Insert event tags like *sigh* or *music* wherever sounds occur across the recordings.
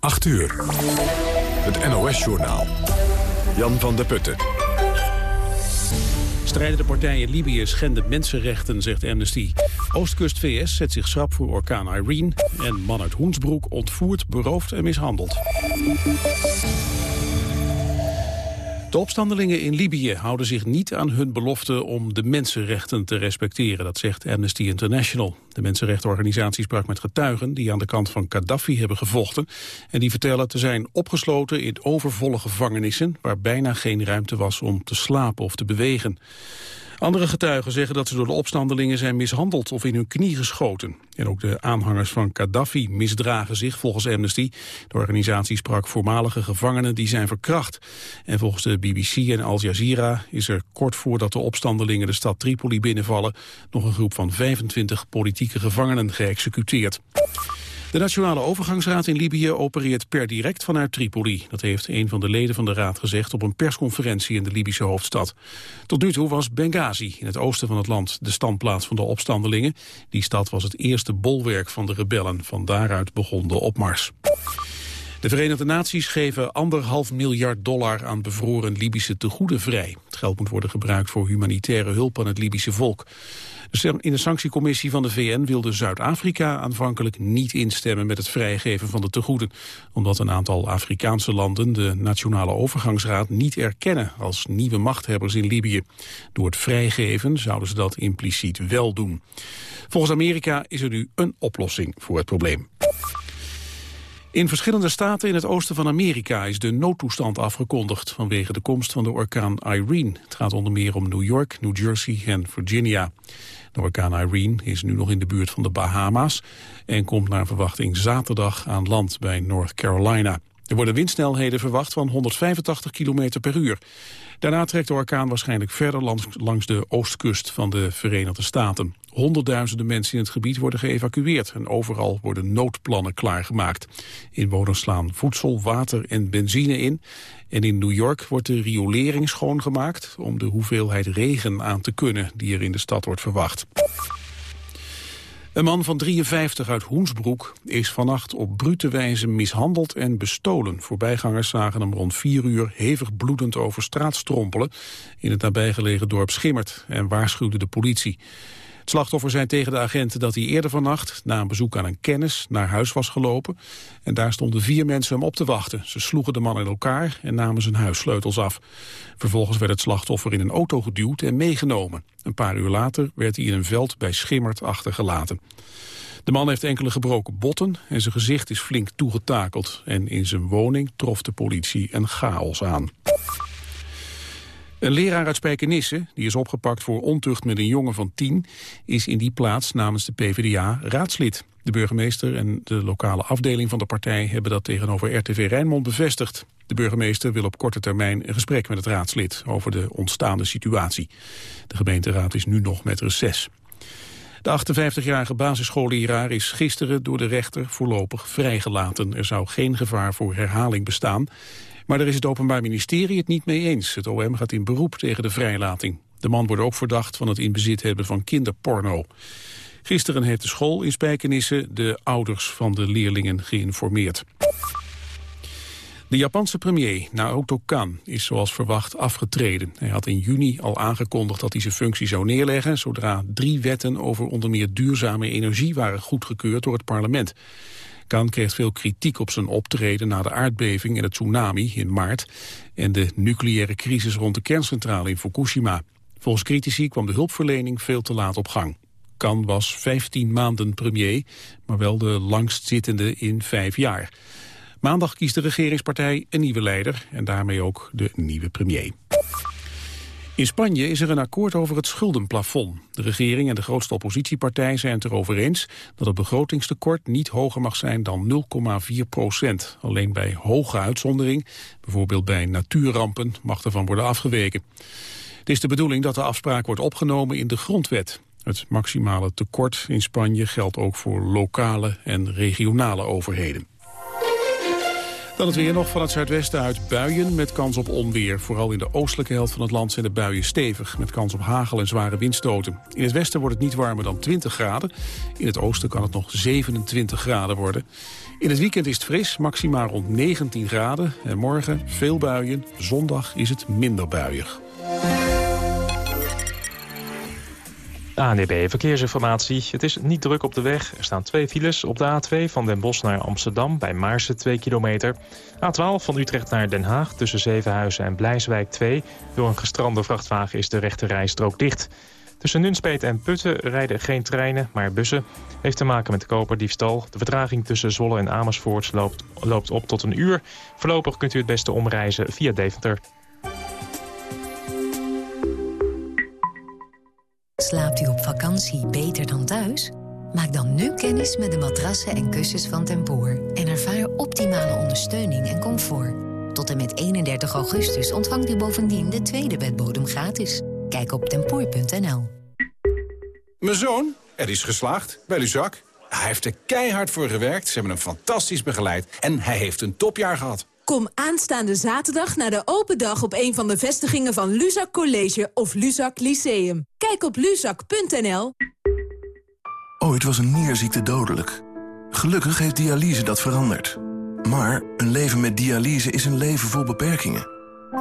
8 uur. Het NOS-journaal. Jan van der Putten. Strijdende partijen Libië schenden mensenrechten, zegt Amnesty. Oostkust VS zet zich schrap voor orkaan Irene. En man uit Hoensbroek ontvoerd, beroofd en mishandeld. De opstandelingen in Libië houden zich niet aan hun belofte om de mensenrechten te respecteren, dat zegt Amnesty International. De mensenrechtenorganisatie sprak met getuigen die aan de kant van Gaddafi hebben gevochten en die vertellen te zijn opgesloten in overvolle gevangenissen waar bijna geen ruimte was om te slapen of te bewegen. Andere getuigen zeggen dat ze door de opstandelingen zijn mishandeld of in hun knie geschoten. En ook de aanhangers van Gaddafi misdragen zich volgens Amnesty. De organisatie sprak voormalige gevangenen die zijn verkracht. En volgens de BBC en Al Jazeera is er kort voordat de opstandelingen de stad Tripoli binnenvallen nog een groep van 25 politieke gevangenen geëxecuteerd. De Nationale Overgangsraad in Libië opereert per direct vanuit Tripoli. Dat heeft een van de leden van de raad gezegd op een persconferentie in de Libische hoofdstad. Tot nu toe was Benghazi in het oosten van het land de standplaats van de opstandelingen. Die stad was het eerste bolwerk van de rebellen. Van daaruit begon de opmars. De Verenigde Naties geven anderhalf miljard dollar aan bevroren Libische tegoeden vrij. Het geld moet worden gebruikt voor humanitaire hulp aan het Libische volk. In de sanctiecommissie van de VN wilde Zuid-Afrika aanvankelijk niet instemmen met het vrijgeven van de tegoeden, omdat een aantal Afrikaanse landen de Nationale Overgangsraad niet erkennen als nieuwe machthebbers in Libië. Door het vrijgeven zouden ze dat impliciet wel doen. Volgens Amerika is er nu een oplossing voor het probleem. In verschillende staten in het oosten van Amerika is de noodtoestand afgekondigd vanwege de komst van de orkaan Irene. Het gaat onder meer om New York, New Jersey en Virginia. De orkaan Irene is nu nog in de buurt van de Bahama's en komt naar verwachting zaterdag aan land bij North Carolina. Er worden windsnelheden verwacht van 185 km per uur. Daarna trekt de orkaan waarschijnlijk verder langs, langs de oostkust van de Verenigde Staten. Honderdduizenden mensen in het gebied worden geëvacueerd en overal worden noodplannen klaargemaakt. Inwoners slaan voedsel, water en benzine in. En in New York wordt de riolering schoongemaakt om de hoeveelheid regen aan te kunnen die er in de stad wordt verwacht. Een man van 53 uit Hoensbroek is vannacht op brute wijze mishandeld en bestolen. Voorbijgangers zagen hem rond vier uur hevig bloedend over straat strompelen in het nabijgelegen dorp Schimmert en waarschuwde de politie. Het slachtoffer zei tegen de agenten dat hij eerder vannacht, na een bezoek aan een kennis, naar huis was gelopen. En daar stonden vier mensen hem op te wachten. Ze sloegen de man in elkaar en namen zijn huissleutels af. Vervolgens werd het slachtoffer in een auto geduwd en meegenomen. Een paar uur later werd hij in een veld bij Schimmert achtergelaten. De man heeft enkele gebroken botten en zijn gezicht is flink toegetakeld. En in zijn woning trof de politie een chaos aan. Een leraar uit Spijkenisse, die is opgepakt voor ontucht met een jongen van tien, is in die plaats namens de PvdA raadslid. De burgemeester en de lokale afdeling van de partij hebben dat tegenover RTV Rijnmond bevestigd. De burgemeester wil op korte termijn een gesprek met het raadslid over de ontstaande situatie. De gemeenteraad is nu nog met reces. De 58-jarige basisschoolleraar is gisteren door de rechter voorlopig vrijgelaten. Er zou geen gevaar voor herhaling bestaan. Maar daar is het Openbaar Ministerie het niet mee eens. Het OM gaat in beroep tegen de vrijlating. De man wordt ook verdacht van het in bezit hebben van kinderporno. Gisteren heeft de school in Spijkenisse de ouders van de leerlingen geïnformeerd. De Japanse premier Naoto Kan is zoals verwacht afgetreden. Hij had in juni al aangekondigd dat hij zijn functie zou neerleggen... zodra drie wetten over onder meer duurzame energie waren goedgekeurd door het parlement. Kan kreeg veel kritiek op zijn optreden na de aardbeving en het tsunami in maart en de nucleaire crisis rond de kerncentrale in Fukushima. Volgens critici kwam de hulpverlening veel te laat op gang. Kan was 15 maanden premier, maar wel de langstzittende in vijf jaar. Maandag kiest de regeringspartij een nieuwe leider en daarmee ook de nieuwe premier. In Spanje is er een akkoord over het schuldenplafond. De regering en de grootste oppositiepartij zijn het erover eens dat het begrotingstekort niet hoger mag zijn dan 0,4 procent. Alleen bij hoge uitzondering, bijvoorbeeld bij natuurrampen, mag ervan worden afgeweken. Het is de bedoeling dat de afspraak wordt opgenomen in de grondwet. Het maximale tekort in Spanje geldt ook voor lokale en regionale overheden. Dan het weer nog van het zuidwesten uit buien met kans op onweer. Vooral in de oostelijke helft van het land zijn de buien stevig... met kans op hagel en zware windstoten. In het westen wordt het niet warmer dan 20 graden. In het oosten kan het nog 27 graden worden. In het weekend is het fris, maximaal rond 19 graden. En morgen veel buien, zondag is het minder buiig. ANDB Verkeersinformatie. Het is niet druk op de weg. Er staan twee files op de A2 van Den Bosch naar Amsterdam... bij Maarsen 2 kilometer. A12 van Utrecht naar Den Haag tussen Zevenhuizen en Blijswijk 2. Door een gestrande vrachtwagen is de rechte rijstrook dicht. Tussen Nunspeet en Putten rijden geen treinen, maar bussen. Heeft te maken met de koperdiefstal. De vertraging tussen Zwolle en Amersfoort loopt, loopt op tot een uur. Voorlopig kunt u het beste omreizen via Deventer. Slaapt u op vakantie beter dan thuis? Maak dan nu kennis met de matrassen en kussens van Tempoor... en ervaar optimale ondersteuning en comfort. Tot en met 31 augustus ontvangt u bovendien de tweede bedbodem gratis. Kijk op tempoor.nl. Mijn zoon, er is geslaagd bij Luzak. Hij heeft er keihard voor gewerkt, ze hebben hem fantastisch begeleid... en hij heeft een topjaar gehad. Kom aanstaande zaterdag naar de open dag op een van de vestigingen van Luzak College of Luzak Lyceum. Kijk op luzak.nl. Ooit was een nierziekte dodelijk. Gelukkig heeft dialyse dat veranderd. Maar een leven met dialyse is een leven vol beperkingen.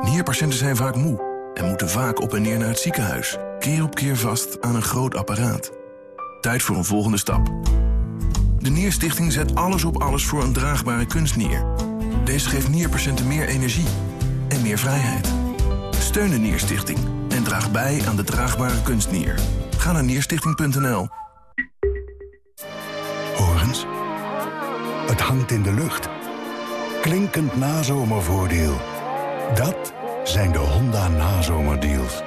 Nierpatiënten zijn vaak moe en moeten vaak op en neer naar het ziekenhuis. Keer op keer vast aan een groot apparaat. Tijd voor een volgende stap. De Nierstichting zet alles op alles voor een draagbare kunstnier. Deze geeft nierpatiënten meer energie en meer vrijheid. Steun de Nierstichting en draag bij aan de draagbare kunstnier. Ga naar nierstichting.nl. Horens, het hangt in de lucht. Klinkend nazomervoordeel. Dat zijn de Honda nazomerdeals.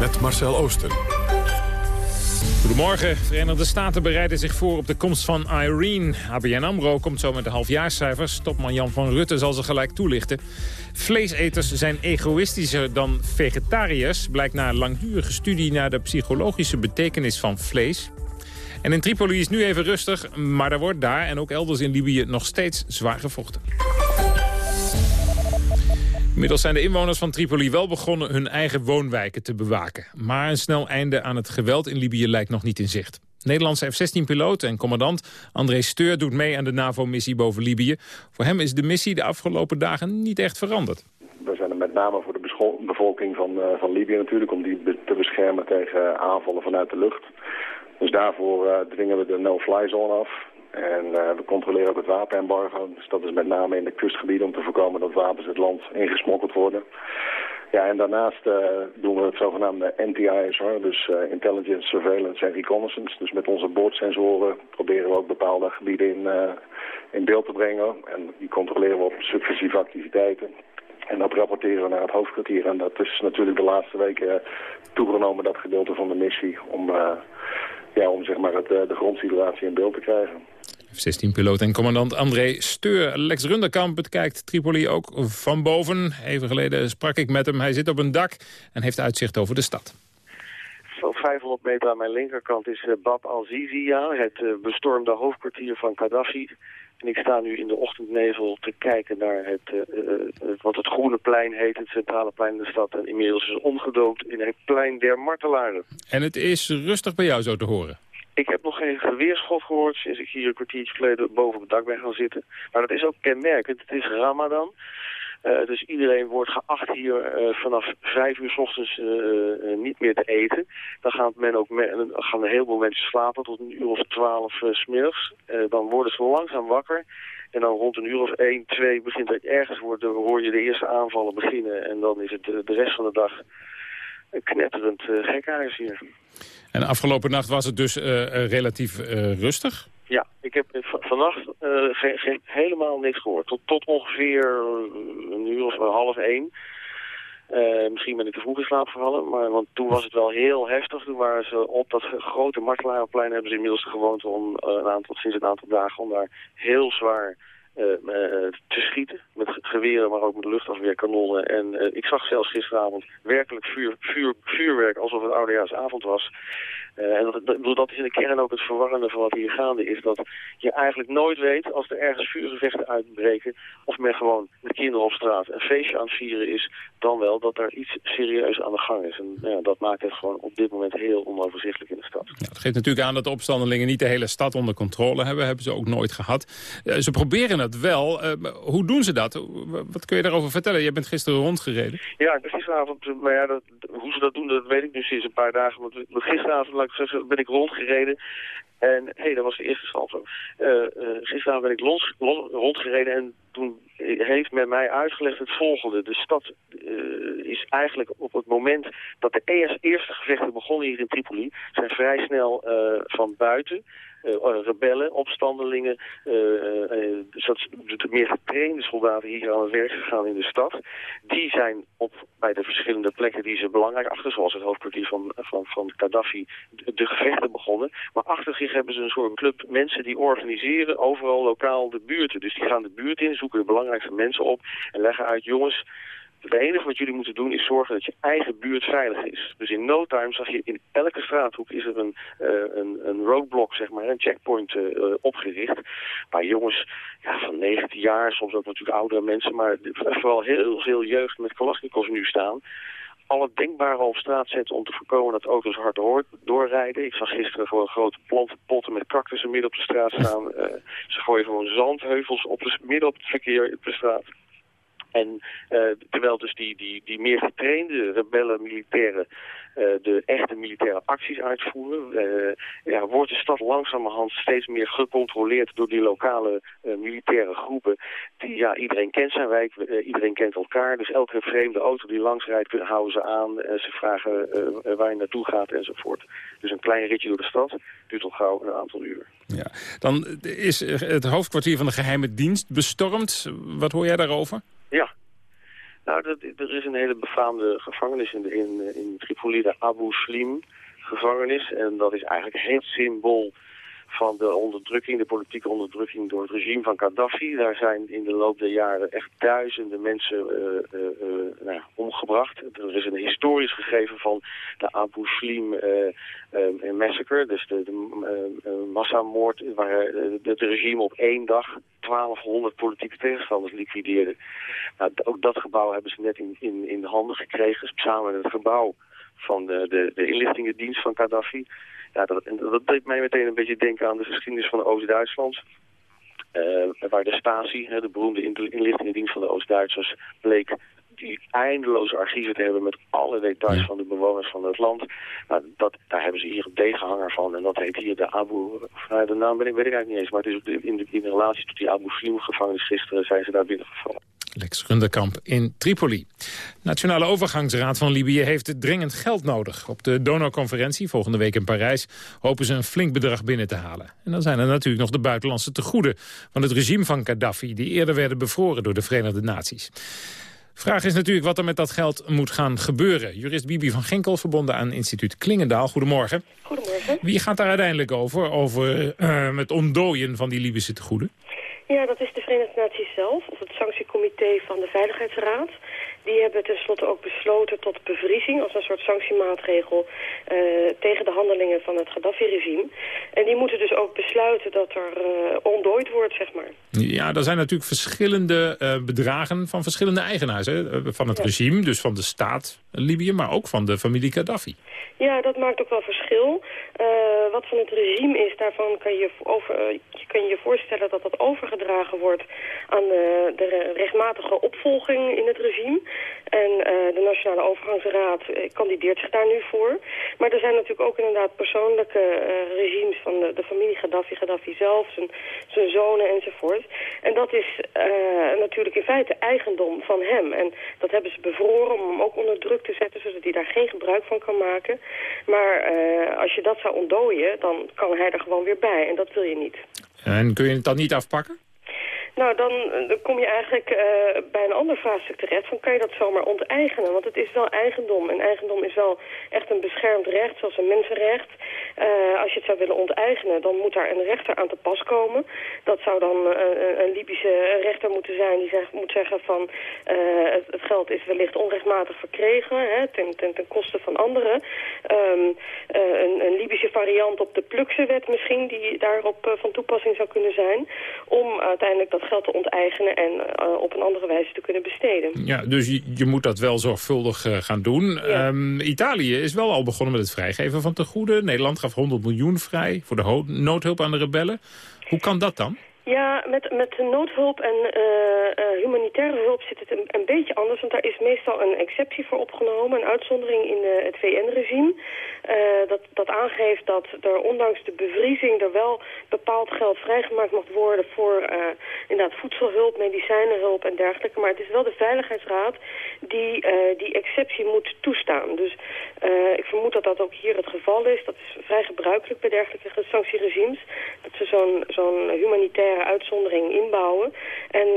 met Marcel Oosten. Goedemorgen. Verenigde Staten bereiden zich voor op de komst van Irene. ABN AMRO komt zo met de halfjaarscijfers. Topman Jan van Rutte zal ze gelijk toelichten. Vleeseters zijn egoïstischer dan vegetariërs... blijkt na een langdurige studie naar de psychologische betekenis van vlees. En in Tripoli is nu even rustig, maar er wordt daar en ook elders in Libië nog steeds zwaar gevochten. Inmiddels zijn de inwoners van Tripoli wel begonnen hun eigen woonwijken te bewaken. Maar een snel einde aan het geweld in Libië lijkt nog niet in zicht. Nederlandse F-16-piloot en commandant André Steur doet mee aan de NAVO-missie boven Libië. Voor hem is de missie de afgelopen dagen niet echt veranderd. We zijn er met name voor de bevolking van, uh, van Libië natuurlijk... om die te beschermen tegen aanvallen vanuit de lucht. Dus daarvoor uh, dwingen we de no-fly zone af. En uh, we controleren ook het wapenembargo. Dus dat is met name in de kustgebieden om te voorkomen dat wapens het land ingesmokkeld worden. Ja, en daarnaast uh, doen we het zogenaamde NTISR, dus uh, Intelligence, Surveillance en Reconnaissance. Dus met onze boordsensoren proberen we ook bepaalde gebieden in, in beeld te brengen. En die controleren we op subversieve activiteiten. En dat rapporteren we naar het hoofdkwartier. En dat is natuurlijk de laatste weken toegenomen, dat gedeelte van de missie, om, ja, om zeg maar het, de grondsituatie in beeld te krijgen. F-16-piloot en commandant André Steur. Lex Runderkamp bekijkt Tripoli ook van boven. Even geleden sprak ik met hem. Hij zit op een dak en heeft uitzicht over de stad. Zo 500 meter aan mijn linkerkant is Bab al-Zizia, het bestormde hoofdkwartier van Gaddafi. En ik sta nu in de ochtendnevel te kijken naar het, uh, wat het Groene Plein heet, het centrale plein in de stad. En inmiddels is omgedoopt in het plein der martelaren. En het is rustig bij jou zo te horen? Ik heb nog geen geweerschot gehoord sinds ik hier een kwartiertje geleden boven op het dak ben gaan zitten. Maar dat is ook kenmerkend. Het is Ramadan. Uh, dus iedereen wordt geacht hier uh, vanaf vijf uur s ochtends uh, niet meer te eten. Dan gaan, men ook gaan een heleboel mensen slapen tot een uur of twaalf smiddags. dan worden ze langzaam wakker. En dan rond een uur of één, twee begint het ergens, worden, hoor je de eerste aanvallen beginnen. En dan is het de rest van de dag een knetterend gekhuis hier. En afgelopen nacht was het dus relatief rustig? Ja, ik heb vannacht uh, helemaal niks gehoord. Tot, tot ongeveer een uur of half één. Uh, misschien ben ik te vroeg in slaap gevallen, maar want toen was het wel heel heftig. Toen waren ze op dat grote Martelarenplein, hebben ze inmiddels gewoond om een aantal, sinds een aantal dagen om daar heel zwaar te schieten. Met geweren, maar ook met luchtafweerkanonnen. En ik zag zelfs gisteravond werkelijk vuur, vuur, vuurwerk alsof het oudejaarsavond was. Uh, en dat, dat, dat, is in de kern ook het verwarrende van wat hier gaande is. Dat je eigenlijk nooit weet als er ergens vuurgevechten uitbreken... of men gewoon met kinderen op straat een feestje aan het vieren is... dan wel dat er iets serieus aan de gang is. En nou ja, dat maakt het gewoon op dit moment heel onoverzichtelijk in de stad. Ja, dat geeft natuurlijk aan dat de opstandelingen niet de hele stad onder controle hebben. Hebben ze ook nooit gehad. Uh, ze proberen het wel. Uh, hoe doen ze dat? Wat kun je daarover vertellen? Je bent gisteren rondgereden. Ja, gisteravond... Maar ja, dat, hoe ze dat doen, dat weet ik nu sinds een paar dagen. Want gisteravond ben ik rondgereden. En hé, hey, dat was de eerste salto. Uh, uh, gisteravond ben ik los, rondgereden en toen heeft men mij uitgelegd het volgende. De stad uh, is eigenlijk op het moment dat de eerste gevechten begonnen hier in Tripoli... zijn vrij snel van buiten rebellen, opstandelingen, uh, de meer getrainde soldaten hier aan het werk gegaan in de stad. Die zijn op, bij de verschillende plekken die ze belangrijk achter, zoals het hoofdkwartier van, van, van Gaddafi, de gevechten begonnen. Maar achter zich hebben ze een soort club mensen die organiseren overal lokaal de buurten. Dus die gaan de buurt in, zoeken de belangrijkste mensen op en leggen uit, jongens, het enige wat jullie moeten doen is zorgen dat je eigen buurt veilig is. Dus in no time zag je in elke straathoek is er een, uh, een, een roadblock, zeg maar, een checkpoint uh, opgericht. Waar jongens ja, van 19 jaar, soms ook natuurlijk oudere mensen, maar vooral heel veel jeugd met Kalashnikovs nu staan alle denkbare op straat zetten om te voorkomen dat auto's hard doorrijden. Ik zag gisteren gewoon grote plantenpotten met cactussen midden op de straat staan. Uh, *laughs* ze gooien gewoon zandheuvels op de, midden op het verkeer op de straat. En uh, terwijl dus die, die, die meer getrainde rebellen, militairen, uh, de echte militaire acties uitvoeren, uh, ja, wordt de stad langzamerhand steeds meer gecontroleerd door die lokale militaire groepen. Die, ja, iedereen kent zijn wijk, iedereen kent elkaar. Dus elke vreemde auto die langs rijdt, houden ze aan. ze vragen waar je naartoe gaat enzovoort. Dus een klein ritje door de stad duurt al gauw een aantal uur. Ja, dan is het hoofdkwartier van de geheime dienst bestormd. Wat hoor jij daarover? Ja. Nou, dat, er is een hele befaamde gevangenis in, in, in Tripoli, de Abu Slim gevangenis. En dat is eigenlijk het symbool van de onderdrukking, de politieke onderdrukking door het regime van Gaddafi. Daar zijn in de loop der jaren echt duizenden mensen uh, uh, nou, omgebracht. Er is een historisch gegeven van de Abu Slim massacre, dus de, de massamoord waar het regime op één dag 1200 politieke tegenstanders liquideerde. Nou, ook dat gebouw hebben ze net in, in, in de handen gekregen, samen met het gebouw van de, de, de inlichtingendienst van Gaddafi. Ja, dat, dat deed mij meteen een beetje denken aan de geschiedenis van Oost-Duitsland. Uh, waar de Stasi, de beroemde inlichtingendienst van de Oost-Duitsers, bleek die eindeloze archieven te hebben met alle details van de bewoners van het land. Nou, dat, daar hebben ze hier een tegenhanger van en dat heet hier de Abu... Nou, de naam ben ik, weet ik eigenlijk niet eens, maar het is in, de, in relatie tot die Abu Slim gevangenis gisteren zijn ze daar binnengevallen. Lex Runderkamp in Tripoli. Nationale Overgangsraad van Libië heeft dringend geld nodig. Op de donorconferentie volgende week in Parijs hopen ze een flink bedrag binnen te halen. En dan zijn er natuurlijk nog de buitenlandse tegoeden van het regime van Gaddafi... die eerder werden bevroren door de Verenigde Naties. Vraag is natuurlijk wat er met dat geld moet gaan gebeuren. Jurist Bibi van Ginkel, verbonden aan instituut Klingendaal. Goedemorgen. Goedemorgen. Wie gaat daar uiteindelijk over, over uh, het ontdooien van die Libische tegoeden? Ja, dat is de Verenigde Naties zelf, of het sanctiecomité van de Veiligheidsraad. Die hebben tenslotte ook besloten tot bevriezing als een soort sanctiemaatregel uh, tegen de handelingen van het Gaddafi-regime. En die moeten dus ook besluiten dat er uh, ontdooid wordt, zeg maar. Ja, er zijn natuurlijk verschillende uh, bedragen van verschillende eigenaars. Hè? Van het ja. regime, dus van de staat Libië, maar ook van de familie Gaddafi. Ja, dat maakt ook wel verschil. wat van het regime is, daarvan kan je, over, kan je je voorstellen dat dat overgedragen wordt aan de, de rechtmatige opvolging in het regime. En uh, de Nationale Overgangsraad uh, kandideert zich daar nu voor. Maar er zijn natuurlijk ook inderdaad persoonlijke regimes van de, de, familie Gaddafi, Gaddafi zelf, zijn, zijn zonen enzovoort. En dat is natuurlijk in feite eigendom van hem. En dat hebben ze bevroren om hem ook onder druk te zetten, zodat hij daar geen gebruik van kan maken. Maar als je dat zou ontdooien, dan kan hij er gewoon weer bij. En dat wil je niet. En kun je het dan niet afpakken? Nou, dan, eh, kom je eigenlijk uh, bij een ander vraagstuk terecht. Van kan je dat zomaar onteigenen? Want het is wel eigendom. En eigendom is wel echt een beschermd recht, zoals een mensenrecht. Uh, als je het zou willen onteigenen, dan moet daar een rechter aan te pas komen. Dat zou dan een, een Libische rechter moeten zijn die zegt, moet zeggen van... Het, het, geld is wellicht onrechtmatig verkregen, hè, ten, ten, ten koste van anderen. Um, een, een, Libische variant op de Plukse-wet misschien, die daarop van toepassing zou kunnen zijn. Om uiteindelijk dat geld te onteigenen en uh, op een andere wijze te kunnen besteden. Ja, dus je, je moet dat wel zorgvuldig uh, gaan doen. Ja. Um, Italië is wel al begonnen met het vrijgeven van tegoeden. Nederland gaf 100 miljoen vrij voor de noodhulp aan de rebellen. Hoe kan dat dan? Ja, met, met noodhulp en uh, uh, humanitaire hulp zit het een, een, beetje anders. Want daar is meestal een exceptie voor opgenomen, een uitzondering in het VN-regime. Dat, dat aangeeft dat er ondanks de bevriezing er wel bepaald geld vrijgemaakt mag worden voor inderdaad voedselhulp, medicijnenhulp en dergelijke. Maar het is wel de Veiligheidsraad die die exceptie moet toestaan. Dus ik vermoed dat dat ook hier het geval is. Dat is vrij gebruikelijk bij dergelijke sanctieregimes. Dat ze zo'n zo'n humanitaire uitzondering inbouwen. En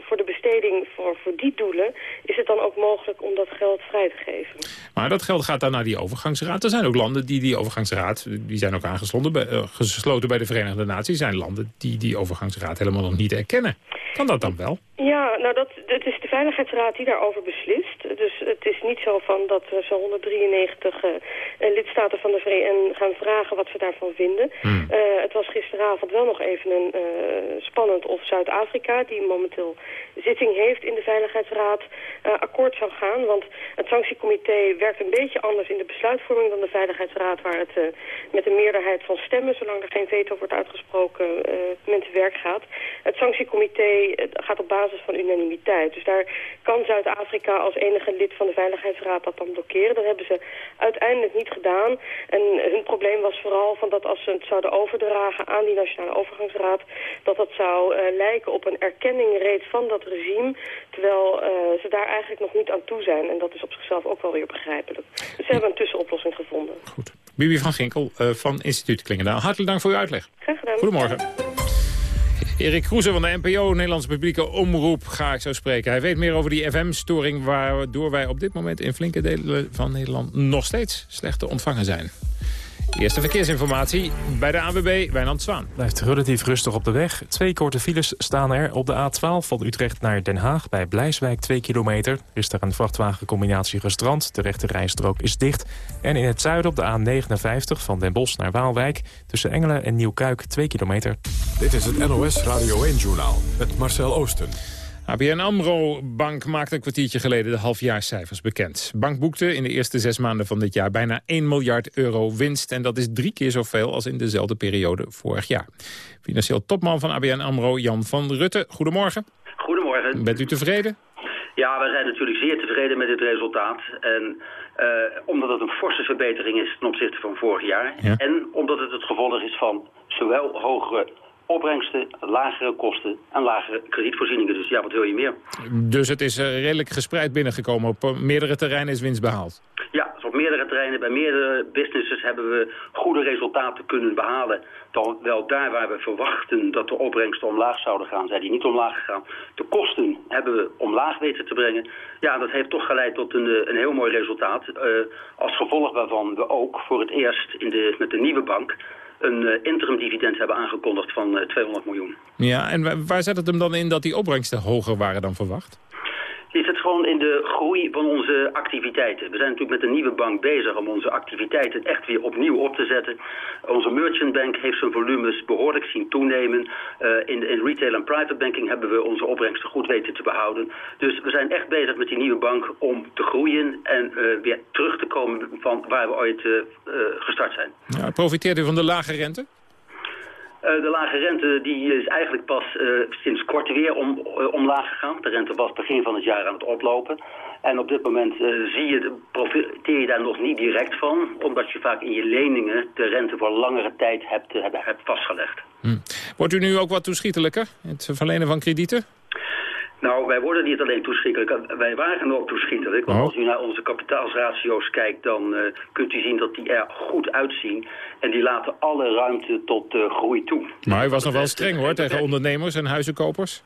voor de besteding voor, voor die doelen is het dan ook mogelijk om dat geld vrij te geven. Maar dat geld gaat dan naar die overgangsraad. Er zijn ook landen die die overgangsraad, die zijn ook aangesloten bij, uh, gesloten bij de Verenigde Naties, zijn landen die die overgangsraad helemaal nog niet erkennen. Kan dat dan wel? Ja, nou dat, het is de Veiligheidsraad die daarover beslist. Dus het is niet zo van dat zo'n 193 uh, lidstaten van de VN gaan vragen wat ze daarvan vinden. Hmm. Uh, het was gisteravond wel nog even een uh, spannend of Zuid-Afrika, die momenteel zitting heeft in de Veiligheidsraad, akkoord zou gaan. Want het sanctiecomité werkt een beetje anders in de besluitvorming dan de Veiligheidsraad, waar het met een meerderheid van stemmen, zolang er geen veto wordt uitgesproken, men te werk gaat. Het sanctiecomité gaat op basis van unanimiteit. Dus daar kan Zuid-Afrika als enige lid van de Veiligheidsraad dat dan blokkeren. Dat hebben ze uiteindelijk niet gedaan. En hun probleem was vooral van dat als ze het zouden overdragen aan die Nationale Overgangsraad... dat dat zou uh, lijken op een erkenning reeds van dat regime... terwijl uh, ze daar eigenlijk nog niet aan toe zijn. En dat is op zichzelf ook wel weer begrijpelijk. Dus ze hebben een tussenoplossing gevonden. Goed. Bibi van Ginkel uh, van Instituut Klingendaal. Hartelijk dank voor uw uitleg. Graag gedaan. Goedemorgen. Erik Kroeser van de NPO, Nederlandse publieke omroep, ga ik zo spreken. Hij weet meer over die FM-storing... waardoor wij op dit moment in flinke delen van Nederland... nog steeds slecht te ontvangen zijn. Eerste verkeersinformatie bij de AWB, Wijnand Zwaan. Blijft relatief rustig op de weg. Twee korte files staan er op de A12 van Utrecht naar Den Haag... bij Blijswijk 2 kilometer. is er een vrachtwagencombinatie gestrand. De rechte rijstrook is dicht. En in het zuiden op de A59 van Den Bosch naar Waalwijk... tussen Engelen en Nieuwkuik 2 kilometer. Dit is het NOS Radio 1-journaal met Marcel Oosten. ABN AMRO Bank maakte een kwartiertje geleden de halfjaarscijfers bekend. Bank boekte in de eerste zes maanden van dit jaar bijna 1 miljard euro winst. En dat is drie keer zoveel als in dezelfde periode vorig jaar. Financieel topman van ABN AMRO, Jan van Rutte. Goedemorgen. Goedemorgen. Bent u tevreden? Ja, we zijn natuurlijk zeer tevreden met dit resultaat. En uh, omdat het een forse verbetering is ten opzichte van vorig jaar. Ja. En omdat het het gevolg is van zowel hogere opbrengsten, lagere kosten en lagere kredietvoorzieningen. Dus ja, wat wil je meer? Dus het is uh, redelijk gespreid binnengekomen. Op uh, meerdere terreinen is winst behaald? Ja, dus op meerdere terreinen, bij meerdere businesses hebben we goede resultaten kunnen behalen. Dan wel daar waar we verwachten dat de opbrengsten omlaag zouden gaan, zijn die niet omlaag gegaan. De kosten hebben we omlaag weten te brengen. Ja, dat heeft toch geleid tot een, een heel mooi resultaat. Uh, als gevolg waarvan we ook voor het eerst in de, met de nieuwe bank een uh, interim dividend hebben aangekondigd van uh, 200 miljoen. Ja, en waar zet het hem dan in dat die opbrengsten hoger waren dan verwacht? Gewoon in de groei van onze activiteiten. We zijn natuurlijk met een nieuwe bank bezig om onze activiteiten echt weer opnieuw op te zetten. Onze merchant bank heeft zijn volumes behoorlijk zien toenemen. Uh, in, in retail en private banking hebben we onze opbrengsten goed weten te behouden. Dus we zijn echt bezig met die nieuwe bank om te groeien en uh, weer terug te komen van waar we ooit uh, gestart zijn. Ja, profiteert u van de lage rente? Uh, de lage rente die is eigenlijk pas uh, sinds kort weer om, uh, omlaag gegaan. De rente was begin van het jaar aan het oplopen. En op dit moment zie je, profiteer je daar nog niet direct van... omdat je vaak in je leningen de rente voor langere tijd hebt vastgelegd. Hm. Wordt u nu ook wat toeschietelijker in het verlenen van kredieten? Nou, wij worden niet alleen toeschietelijk, wij waren ook toeschietelijk. Want Oh. als u naar onze kapitaalsratio's kijkt, dan eh, kunt u zien dat die er goed uitzien. En die laten alle ruimte tot eh, groei toe. Maar u was nog wel streng hoor tegen ondernemers en huizenkopers.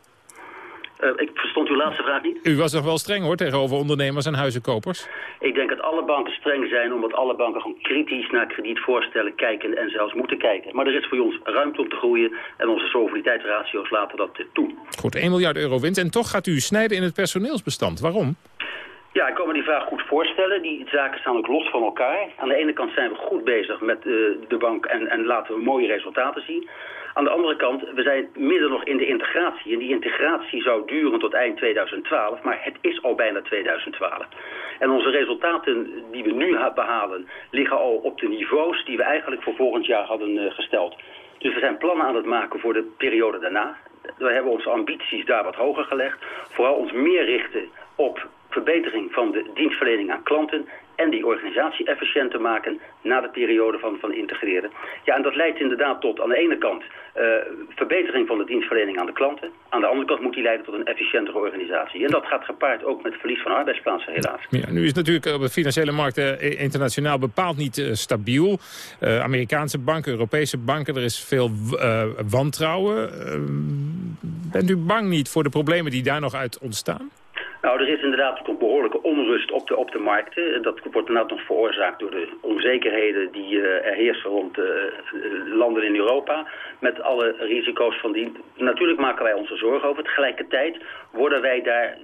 Eh, ik verstond uw laatste vraag niet. U was nog wel streng hoor tegenover ondernemers en huizenkopers. Ik denk dat alle banken streng zijn, omdat alle banken gewoon kritisch naar kredietvoorstellen kijken en zelfs moeten kijken. Maar er is voor ons ruimte om te groeien en onze solvabiliteitsratio's laten dat toe. Goed, 1 miljard euro winst. En toch gaat u snijden in het personeelsbestand. Waarom? Ja, ik kan me die vraag goed voorstellen. Die zaken staan ook los van elkaar. Aan de ene kant zijn we goed bezig met eh, de bank en, en laten we mooie resultaten zien. Aan de andere kant, we zijn midden nog in de integratie. En die integratie zou duren tot eind 2012, maar het is al bijna 2012. En onze resultaten die we nu ha- behalen, liggen al op de niveaus die we eigenlijk voor volgend jaar hadden eh, gesteld. Dus we zijn plannen aan het maken voor de periode daarna. We hebben onze ambities daar wat hoger gelegd. Vooral ons meer richten op verbetering van de dienstverlening aan klanten en die organisatie efficiënter maken na de periode van, van integreren. Ja, en dat leidt inderdaad tot aan de ene kant eh, verbetering van de dienstverlening aan de klanten. Aan de andere kant moet die leiden tot een efficiëntere organisatie. En dat gaat gepaard ook met verlies van arbeidsplaatsen helaas. Ja, nu is natuurlijk op de financiële markten eh, internationaal bepaald niet eh, stabiel. Eh, Amerikaanse banken, Europese banken, er is veel eh, wantrouwen. Eh, bent u bang niet voor de problemen die daar nog uit ontstaan? Nou, er is inderdaad ook behoorlijke onrust op de, op de markten. En Dat wordt inderdaad nog veroorzaakt door de onzekerheden die eh, er heersen rond eh, eh, landen in Europa. Met alle risico's van die. Natuurlijk maken wij onze zorgen over. Tegelijkertijd worden wij daar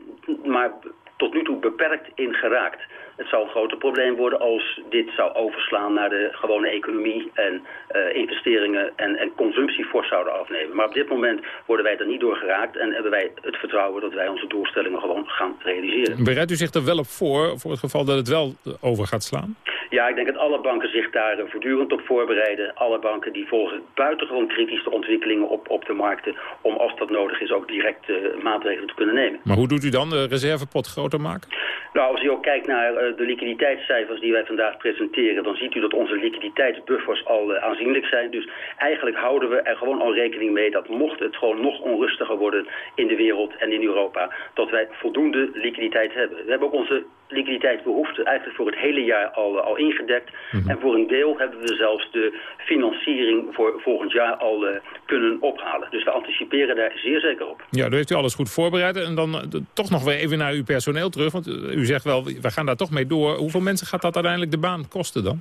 maar tot nu toe beperkt in geraakt. Het zou een groter probleem worden als dit zou overslaan naar de gewone economie en eh, investeringen en, en consumptie fors zouden afnemen. Maar op dit moment worden wij er niet door geraakt en hebben wij het vertrouwen dat wij onze doelstellingen gewoon gaan realiseren. Bereidt u zich er wel op voor, voor het geval dat het wel over gaat slaan? Ja, ik denk dat alle banken zich daar eh, voortdurend op voorbereiden. Alle banken die volgen buitengewoon kritisch de ontwikkelingen op, op de markten... om als dat nodig is ook direct eh, maatregelen te kunnen nemen. Maar hoe doet u dan de reservepot groter maken? Nou, als u ook kijkt naar eh, de liquiditeitscijfers die wij vandaag presenteren... dan ziet u dat onze liquiditeitsbuffers al eh, aanzienlijk zijn. Dus eigenlijk houden we er gewoon al rekening mee... dat mocht het gewoon nog onrustiger worden in de wereld en in Europa... dat wij voldoende liquiditeit hebben. We hebben ook onze liquiditeitsbehoeften eigenlijk voor het hele jaar al, al ingedekt. En voor een deel hebben we zelfs de financiering voor volgend jaar al eh, kunnen ophalen. Dus we anticiperen daar zeer zeker op. Ja, dan heeft u alles goed voorbereid. En dan eh, toch nog weer even naar uw personeel terug. Want eh, u zegt wel, we gaan daar toch mee door. Hoeveel mensen gaat dat uiteindelijk de baan kosten dan?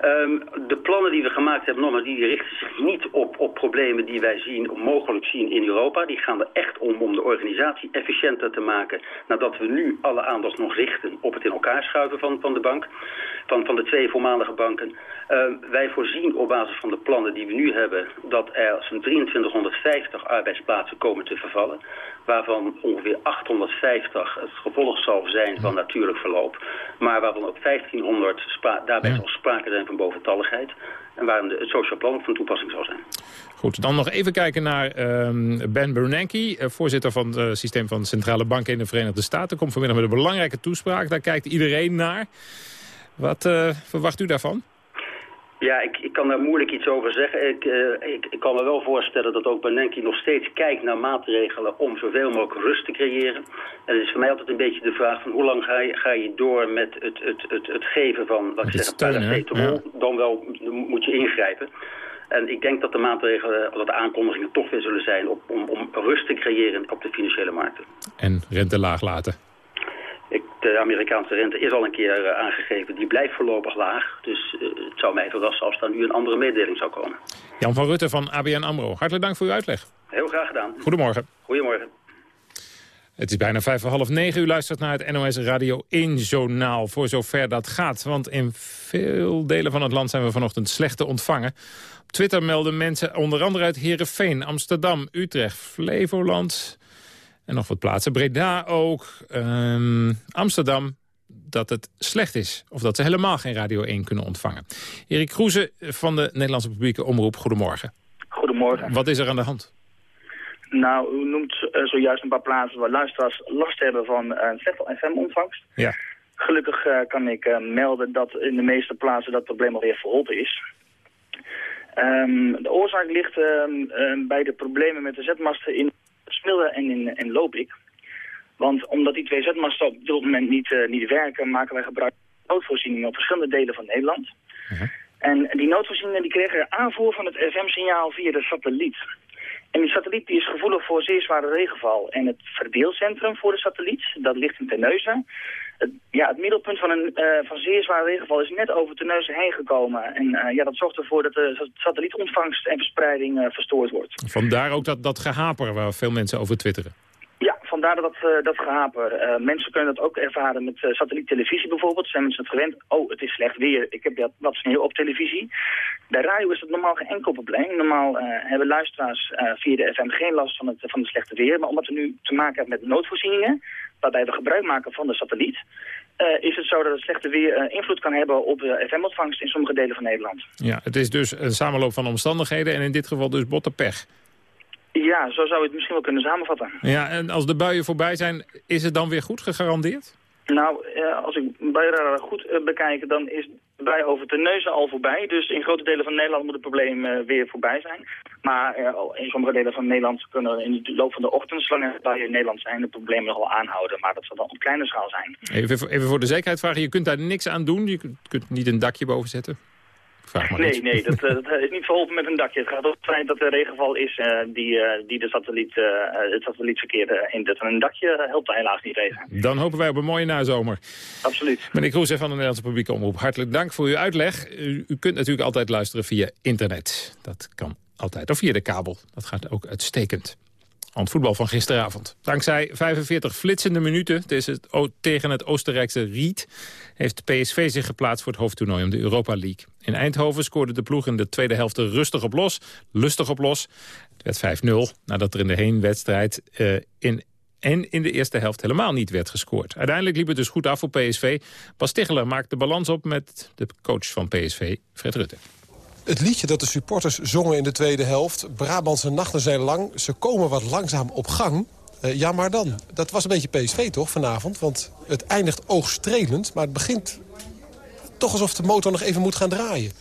Ehm, de plannen die we gemaakt hebben, die richten zich niet op, op problemen die wij zien, mogelijk zien in Europa. Die gaan er echt om om de organisatie efficiënter te maken. Nadat we nu alle aandacht nog richten op het in elkaar schuiven van, van de bank. Van, van de twee voormalige banken. Ehm, wij voorzien op basis van de plannen die we nu hebben... dat er zo'n 2350 arbeidsplaatsen komen te vervallen. Waarvan ongeveer 850 het gevolg zal zijn van natuurlijk verloop. Maar waarvan ook 1500 spra- daarbij zal sprake zijn van boventalligheid. En waarin de, het social plan ook van toepassing zal zijn. Goed, dan nog even kijken naar ehm, Ben Bernanke, eh, voorzitter van het systeem van centrale banken in de Verenigde Staten. Komt vanmiddag met een belangrijke toespraak. Daar kijkt iedereen naar. Wat eh, verwacht u daarvan? Ja, ik, ik kan daar moeilijk iets over zeggen. Ik, eh, ik, ik kan me wel voorstellen dat ook Bernanke nog steeds kijkt naar maatregelen om zoveel mogelijk rust te creëren. En het is voor mij altijd een beetje de vraag van hoe lang ga je, ga je door met het, het, het, het geven van, wat ik zeg, paracetamol. Dan wel moet je ingrijpen. En ik denk dat de maatregelen, dat de aankondigingen toch weer zullen zijn op, om, om rust te creëren op de financiële markten. En rente laag laten. Ik, de Amerikaanse rente is al een keer eh, aangegeven. Die blijft voorlopig laag. Dus eh, het zou mij verrassen als er nu een andere mededeling zou komen. Jan van Rutte van ABN AMRO. Hartelijk dank voor uw uitleg. Heel graag gedaan. Goedemorgen. Goedemorgen. Het is bijna vijf voor half negen. U luistert naar het NOS Radio 1 journaal. Voor zover dat gaat. Want in veel delen van het land zijn we vanochtend slecht te ontvangen. Op Twitter melden mensen onder andere uit Heerenveen, Amsterdam, Utrecht, Flevoland... en nog wat plaatsen. Breda ook, ehm, Amsterdam, dat het slecht is. Of dat ze helemaal geen Radio 1 kunnen ontvangen. Erik Kroeze van de Nederlandse Publieke Omroep, goedemorgen. Goedemorgen. Wat is er aan de hand? Nou, u noemt eh, zojuist een paar plaatsen waar luisteraars last hebben van eh, slechte FM-ontvangst. Ja. Gelukkig eh, kan ik eh, melden dat in de meeste plaatsen dat probleem alweer verholpen is. Ehm, de oorzaak ligt ehm, bij de problemen met de zetmasten in Smilde en in, in Lopik. Want omdat die twee zetmasten op dit moment niet, uh, niet werken, maken wij gebruik van noodvoorzieningen op verschillende delen van Nederland. En die noodvoorzieningen die kregen aanvoer van het FM-signaal via de satelliet. En die satelliet die is gevoelig voor zeer zware regenval. En het verdeelcentrum voor de satelliet, dat ligt in Terneuzen. Ja, het middelpunt van een uh, van zeer zware regenval is net over Terneuzen heen gekomen. En uh, ja, dat zorgt ervoor dat de satellietontvangst en verspreiding uh, verstoord wordt. Vandaar ook dat, dat gehaper waar veel mensen over twitteren. Vandaar dat, uh, dat gehaper. Uh, mensen kunnen dat ook ervaren met uh, satelliettelevisie bijvoorbeeld. Zijn mensen het gewend? Oh, het is slecht weer. Ik heb dat, wat sneeuw op televisie. Bij radio is dat normaal geen enkel probleem. Normaal hebben luisteraars via de FM geen last van het, van het slechte weer. Maar omdat we nu te maken hebben met noodvoorzieningen... waarbij we gebruik maken van de satelliet... is het zo dat het slechte weer invloed kan hebben op de FM-ontvangst in sommige delen van Nederland. Ja, het is dus een samenloop van omstandigheden en in dit geval dus botte pech. Ja, zo zou je het misschien wel kunnen samenvatten. Ja, en als de buien voorbij zijn, is het dan weer goed gegarandeerd? Nou, eh, als ik buienradar goed uh, bekijk, dan is bij over Terneuzen al voorbij. Dus in grote delen van Nederland moet het probleem uh, weer voorbij zijn. Maar in sommige delen van Nederland kunnen in de loop van de ochtend, zolang er buien in Nederland zijn, het probleem nog wel aanhouden. Maar dat zal dan op kleine schaal zijn. Even, even voor de zekerheid vragen, je kunt daar niks aan doen? Je kunt niet een dakje boven zetten? Nee, nee, dat, uh, *laughs* dat, is niet verholpen met een dakje. Het gaat om het feit dat er regenval is uh, die, uh, die de satelliet, het satellietverkeer indut. En een dakje helpt helaas niet tegen. Dan hopen wij op een mooie nazomer. Absoluut. Meneer Kroes van de Nederlandse Publieke Omroep, hartelijk dank voor uw uitleg. U, u kunt natuurlijk altijd luisteren via internet. Dat kan altijd. Of via de kabel. Dat gaat ook uitstekend aan het voetbal van gisteravond. Dankzij 45 flitsende minuten tegen het Oostenrijkse Ried... heeft PSV zich geplaatst voor het hoofdtoernooi om de Europa League. In Eindhoven scoorde de ploeg in de tweede helft rustig op los. Lustig op los. Het werd 5-0 nadat er in de heenwedstrijd uh, in en in de eerste helft helemaal niet werd gescoord. Uiteindelijk liep het dus goed af voor PSV. Bas Ticheler maakt de balans op met de coach van PSV, Fred Rutte. Het liedje dat de supporters zongen in de tweede helft... Brabantse nachten zijn lang, ze komen wat langzaam op gang... Uh, ja, maar dan. Dat was een beetje PSV toch vanavond? Want het eindigt oogstrelend, maar het begint toch alsof de motor nog even moet gaan draaien.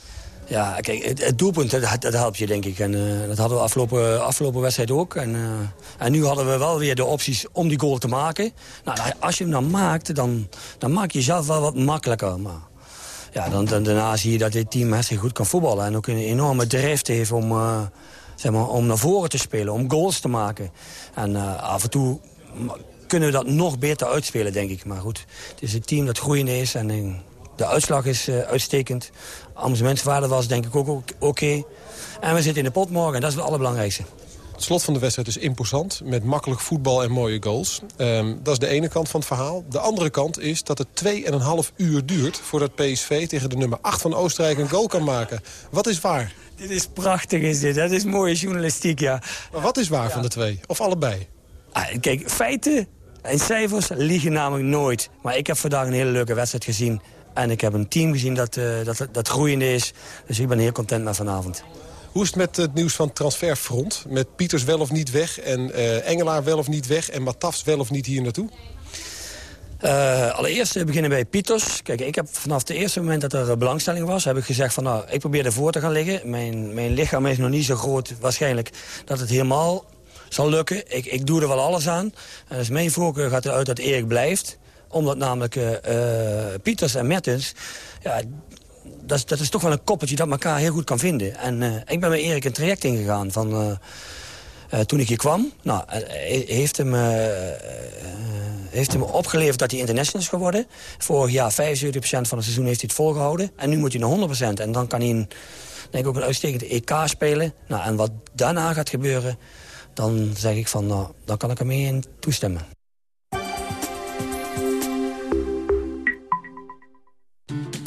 Ja, kijk, het, doelpunt, dat, dat, helpt je, denk ik. En uh, dat hadden we afgelopen, afgelopen wedstrijd ook. En, uh, en nu hadden we wel weer de opties om die goal te maken. Nou, als je hem dan maakt, dan, dan maak je jezelf wel wat makkelijker. Maar ja, dan, dan, daarna zie je dat dit team hartstikke goed kan voetballen. En ook een enorme drift heeft om, uh, zeg maar, om naar voren te spelen, om goals te maken. En uh, af en toe kunnen we dat nog beter uitspelen, denk ik. Maar goed, het is een team dat groeiend is en uh, de uitslag is uitstekend. Amusementswaarde was denk ik ook oké. En we zitten in de pot morgen en dat is het allerbelangrijkste. Het slot van de wedstrijd is imposant, met makkelijk voetbal en mooie goals. Um, dat is de ene kant van het verhaal. De andere kant is dat het 2,5 uur duurt... voordat PSV tegen de nummer 8 van Oostenrijk een goal kan maken. Wat is waar? Dit is prachtig, is dit. Dat is mooie journalistiek, ja. Maar wat is waar ja. van de twee? Of allebei? Ah, kijk, feiten en cijfers liegen namelijk nooit. Maar ik heb vandaag een hele leuke wedstrijd gezien. En ik heb een team gezien dat, uh, dat, dat groeiende is. Dus ik ben heel content met vanavond. Hoe is het met het nieuws van transferfront? Met Pieters wel of niet weg en uh, Engelaar wel of niet weg... en Matafs wel of niet hier naartoe? Uh, allereerst beginnen bij Pieters. Kijk, ik heb vanaf het eerste moment dat er belangstelling was... heb ik gezegd van nou, ik probeer ervoor te gaan liggen. Mijn, mijn lichaam is nog niet zo groot waarschijnlijk dat het helemaal zal lukken. Ik, ik doe er wel alles aan. En dus mijn voorkeur gaat eruit dat Erik blijft omdat namelijk Pieters en Mertens... Ja, dat, dat is toch wel een koppeltje dat elkaar heel goed kan vinden. En uh, ik ben met Erik een traject ingegaan van... Uh, uh, toen ik hier kwam, nou, heeft, hem, heeft hem opgeleverd dat hij international is geworden. Vorig jaar 75% van het seizoen heeft hij het volgehouden. En nu moet hij naar 100%. En dan kan hij denk ik ook een uitstekende EK spelen. Nou, en wat daarna gaat gebeuren, dan zeg ik van, nou, dan kan ik er mee in toestemmen.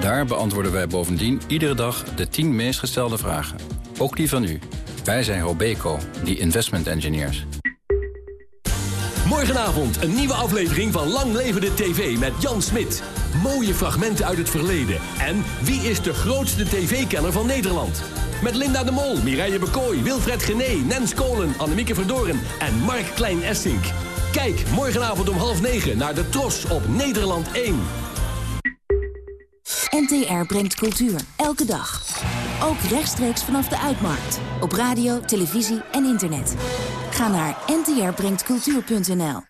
Daar beantwoorden wij bovendien iedere dag de 10 meest gestelde vragen. Ook die van u. Wij zijn Robeco, die investment engineers. Morgenavond een nieuwe aflevering van Lang Leven de TV met Jan Smit. Mooie fragmenten uit het verleden. En wie is de grootste tv-kenner van Nederland? Met Linda de Mol, Mireille Bekooi, Wilfred Gené, Nens Kolen, Annemieke Verdoren en Mark Klein-Essink. Kijk morgenavond om half negen naar de Tros op Nederland 1. NTR brengt cultuur, elke dag. Ook rechtstreeks vanaf de Uitmarkt. Op radio, televisie en internet. Ga naar ntrbrengtcultuur.nl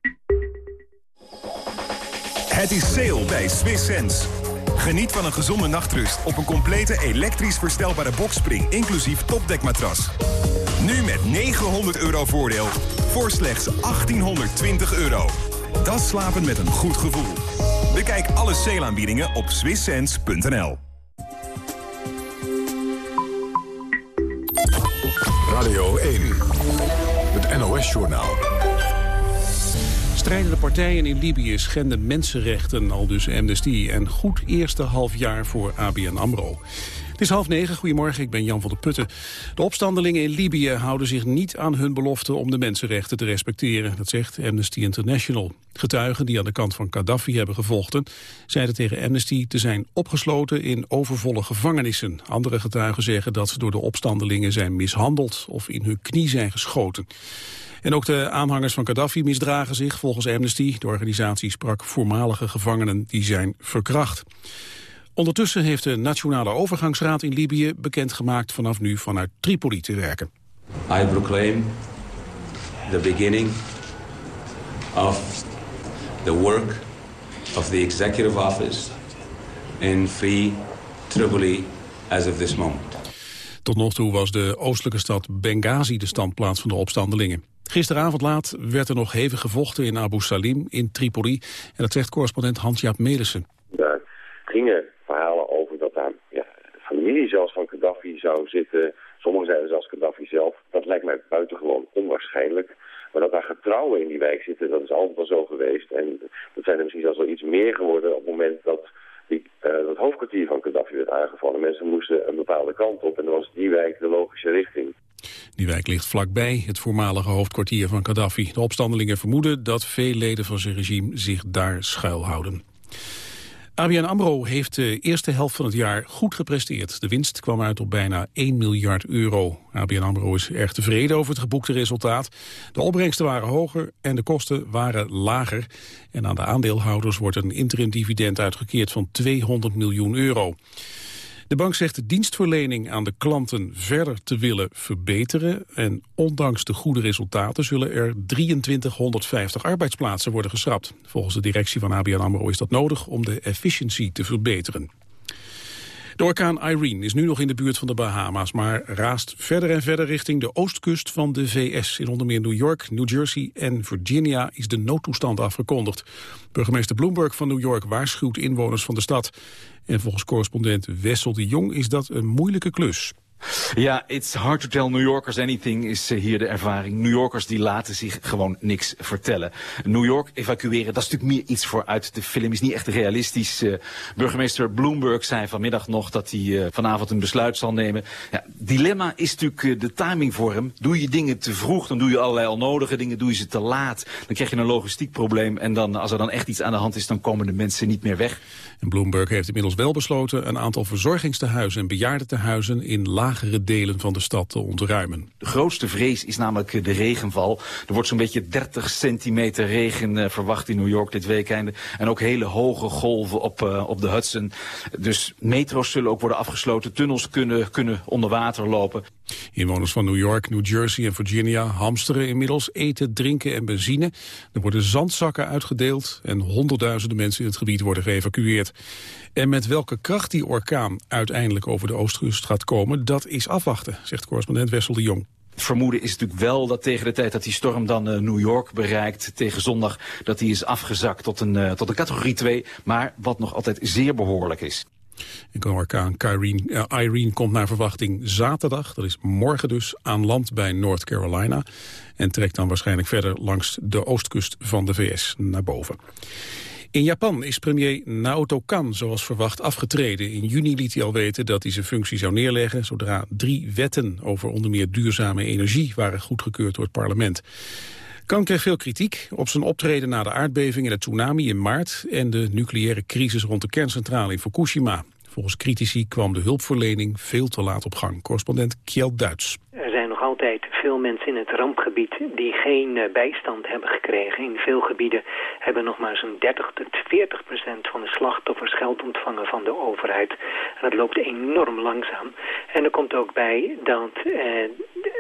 Het is sale bij Swiss Sense. Geniet van een gezonde nachtrust op een complete elektrisch verstelbare bokspring... inclusief topdekmatras. Nu met 900 euro voordeel voor slechts 1820 euro. Dat slapen met een goed gevoel. Bekijk alle sale op swisssense.nl. Radio 1, het NOS-journaal. Strijdende partijen in Libië schenden mensenrechten, al dus Amnesty... en goed eerste half jaar voor ABN AMRO. Het is half negen, goedemorgen, ik ben Jan van der Putten. De opstandelingen in Libië houden zich niet aan hun belofte om de mensenrechten te respecteren. Dat zegt Amnesty International. Getuigen die aan de kant van Gaddafi hebben gevochten... zeiden tegen Amnesty te zijn opgesloten in overvolle gevangenissen. Andere getuigen zeggen dat ze door de opstandelingen zijn mishandeld... of in hun knie zijn geschoten. En ook de aanhangers van Gaddafi misdragen zich volgens Amnesty. De organisatie sprak voormalige gevangenen die zijn verkracht. Ondertussen heeft de Nationale Overgangsraad in Libië bekendgemaakt vanaf nu vanuit Tripoli te werken. I proclaim the beginning of the work of the executive office in Free Tripoli as of this moment. Tot nog toe was de oostelijke stad Benghazi de standplaats van de opstandelingen. Gisteravond laat werd er nog hevig gevochten in Abu Salim in Tripoli. En dat zegt correspondent Hans-Jaap Melissen. Daar gingen verhalen over dat daar ja, familie zelfs van Gaddafi zou zitten. Sommigen zeiden zelfs Gaddafi zelf. Dat lijkt mij buitengewoon onwaarschijnlijk. Maar dat daar getrouwen in die wijk zitten, dat is altijd al zo geweest. En dat zijn er misschien zelfs wel iets meer geworden op het moment dat die, uh, dat hoofdkwartier van Gaddafi werd aangevallen. Mensen moesten een bepaalde kant op en dan was die wijk de logische richting. Die wijk ligt vlakbij het voormalige hoofdkwartier van Gaddafi. De opstandelingen vermoeden dat veel leden van zijn regime zich daar schuilhouden. ABN AMRO heeft de eerste helft van het jaar goed gepresteerd. De winst kwam uit op bijna 1 miljard euro. ABN AMRO is erg tevreden over het geboekte resultaat. De opbrengsten waren hoger en de kosten waren lager. En aan de aandeelhouders wordt een interim dividend uitgekeerd van 200 miljoen euro. De bank zegt de dienstverlening aan de klanten verder te willen verbeteren. En ondanks de goede resultaten zullen er 2350 arbeidsplaatsen worden geschrapt. Volgens de directie van ABN AMRO is dat nodig om de efficiëntie te verbeteren. De orkaan Irene is nu nog in de buurt van de Bahama's... maar raast verder en verder richting de oostkust van de VS. In onder meer New York, New Jersey en Virginia is de noodtoestand afgekondigd. Burgemeester Bloomberg van New York waarschuwt inwoners van de stad. En volgens correspondent Wessel de Jong is dat een moeilijke klus. Ja, it's hard to tell New Yorkers anything is eh, hier de ervaring. New Yorkers die laten zich gewoon niks vertellen. New York evacueren, dat is natuurlijk meer iets voor uit de film. Is niet echt realistisch. Uh, burgemeester Bloomberg zei vanmiddag nog dat hij uh, vanavond een besluit zal nemen. Ja, dilemma is natuurlijk de timing voor hem. Doe je dingen te vroeg, dan doe je allerlei onnodige dingen. Doe je ze te laat, dan krijg je een logistiek probleem. En dan, als er dan echt iets aan de hand is, dan komen de mensen niet meer weg. En Bloomberg heeft inmiddels wel besloten een aantal verzorgingstehuizen en bejaardentehuizen in lagere delen van de stad te ontruimen. De grootste vrees is namelijk de regenval. Er wordt zo'n beetje 30 centimeter regen uh, verwacht in New York dit weekende. En ook hele hoge golven op, uh, op de Hudson. Dus metro's zullen ook worden afgesloten. Tunnels kunnen, kunnen onder water lopen. Inwoners van New York, New Jersey en Virginia hamsteren inmiddels eten, drinken en benzine. Er worden zandzakken uitgedeeld en honderdduizenden mensen in het gebied worden geëvacueerd. En met welke kracht die orkaan uiteindelijk over de oostkust gaat komen, dat is afwachten, zegt correspondent Wessel de Jong. Het vermoeden is natuurlijk wel dat tegen de tijd dat die storm dan uh, New York bereikt, tegen zondag, dat die is afgezakt tot een, uh, tot een categorie 2, maar wat nog altijd zeer behoorlijk is. De orkaan Irene, uh, Irene komt naar verwachting zaterdag, dat is morgen dus, aan land bij North Carolina. En trekt dan waarschijnlijk verder langs de oostkust van de VS naar boven. In Japan is premier Naoto Kan zoals verwacht afgetreden. In juni liet hij al weten dat hij zijn functie zou neerleggen... zodra drie wetten over onder meer duurzame energie waren goedgekeurd door het parlement. Kan kreeg veel kritiek op zijn optreden na de aardbeving en de tsunami in maart en de nucleaire crisis rond de kerncentrale in Fukushima. Volgens critici kwam de hulpverlening veel te laat op gang. Correspondent Kjeld Duits. Altijd veel mensen in het rampgebied die geen eh, bijstand hebben gekregen. In veel gebieden hebben nog maar zo'n 30 tot 40 procent van de slachtoffers geld ontvangen van de overheid. En dat loopt enorm langzaam. En er komt ook bij dat eh,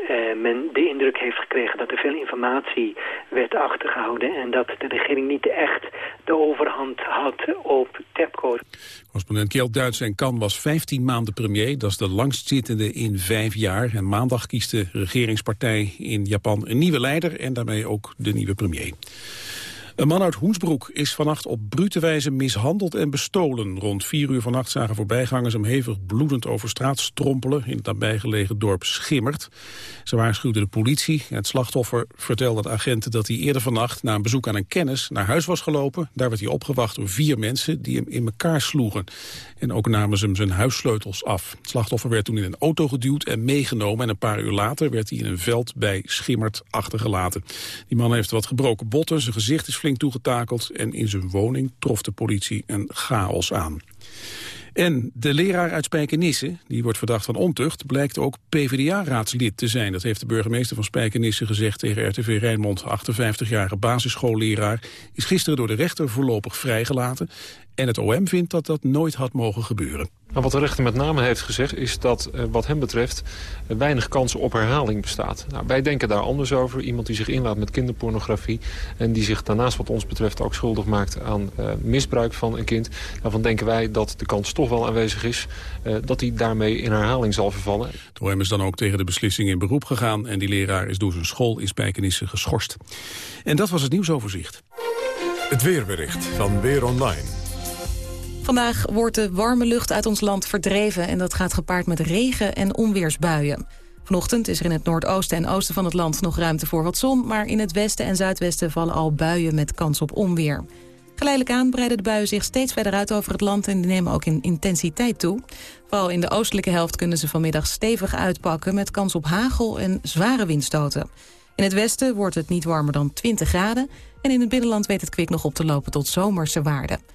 eh, men de indruk heeft gekregen dat er veel informatie werd achtergehouden... en dat de regering niet echt de overhand had op TEPCO. Correspondent Kjeld Duits en Kan was 15 maanden premier. Dat is de langstzittende in vijf jaar. En maandag kiest de regeringspartij in Japan een nieuwe leider... en daarmee ook de nieuwe premier. Een man uit Hoensbroek is vannacht op brute wijze mishandeld en bestolen. Rond vier uur vannacht zagen voorbijgangers hem hevig bloedend over straat strompelen in het nabijgelegen dorp Schimmert. Ze waarschuwden de politie. Het slachtoffer vertelde de agenten dat hij eerder vannacht na een bezoek aan een kennis naar huis was gelopen. Daar werd hij opgewacht door vier mensen die hem in elkaar sloegen. En ook namen ze hem zijn huissleutels af. Het slachtoffer werd toen in een auto geduwd en meegenomen. En een paar uur later werd hij in een veld bij Schimmert achtergelaten. Die man heeft wat gebroken botten, zijn gezicht is flink toegetakeld... en in zijn woning trof de politie een chaos aan. En de leraar uit Spijkenisse, die wordt verdacht van ontucht... blijkt ook PvdA-raadslid te zijn. Dat heeft de burgemeester van Spijkenisse gezegd tegen RTV Rijnmond. 58-jarige basisschoolleraar is gisteren door de rechter voorlopig vrijgelaten. En het OM vindt dat dat nooit had mogen gebeuren. Maar wat de rechter met name heeft gezegd is dat eh, wat hem betreft eh, weinig kans op herhaling bestaat. Nou, wij denken daar anders over. Iemand die zich inlaat met kinderpornografie en die zich daarnaast wat ons betreft ook schuldig maakt aan uh, misbruik van een kind. Daarvan denken wij dat de kans toch wel aanwezig is uh, dat hij daarmee in herhaling zal vervallen. Het OM is dan ook tegen de beslissing in beroep gegaan en die leraar is door zijn school in Spijkenisse geschorst. En dat was het nieuwsoverzicht. Het weerbericht van Weer Online. Vandaag wordt de warme lucht uit ons land verdreven... en dat gaat gepaard met regen en onweersbuien. Vanochtend is er in het noordoosten en oosten van het land nog ruimte voor wat zon... maar in het westen en zuidwesten vallen al buien met kans op onweer. Geleidelijk aan breiden de buien zich steeds verder uit over het land... en die nemen ook in intensiteit toe. Vooral in de oostelijke helft kunnen ze vanmiddag stevig uitpakken... met kans op hagel en zware windstoten. In het westen wordt het niet warmer dan 20 graden... en in het binnenland weet het kwik nog op te lopen tot zomerse waarden.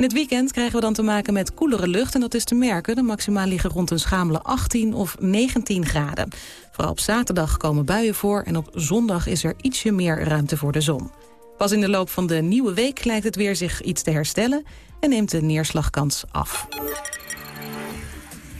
In het weekend krijgen we dan te maken met koelere lucht en dat is te merken. De maxima liggen rond een schamele 18 of 19 graden. Vooral op zaterdag komen buien voor en op zondag is er ietsje meer ruimte voor de zon. Pas in de loop van de nieuwe week lijkt het weer zich iets te herstellen en neemt de neerslagkans af.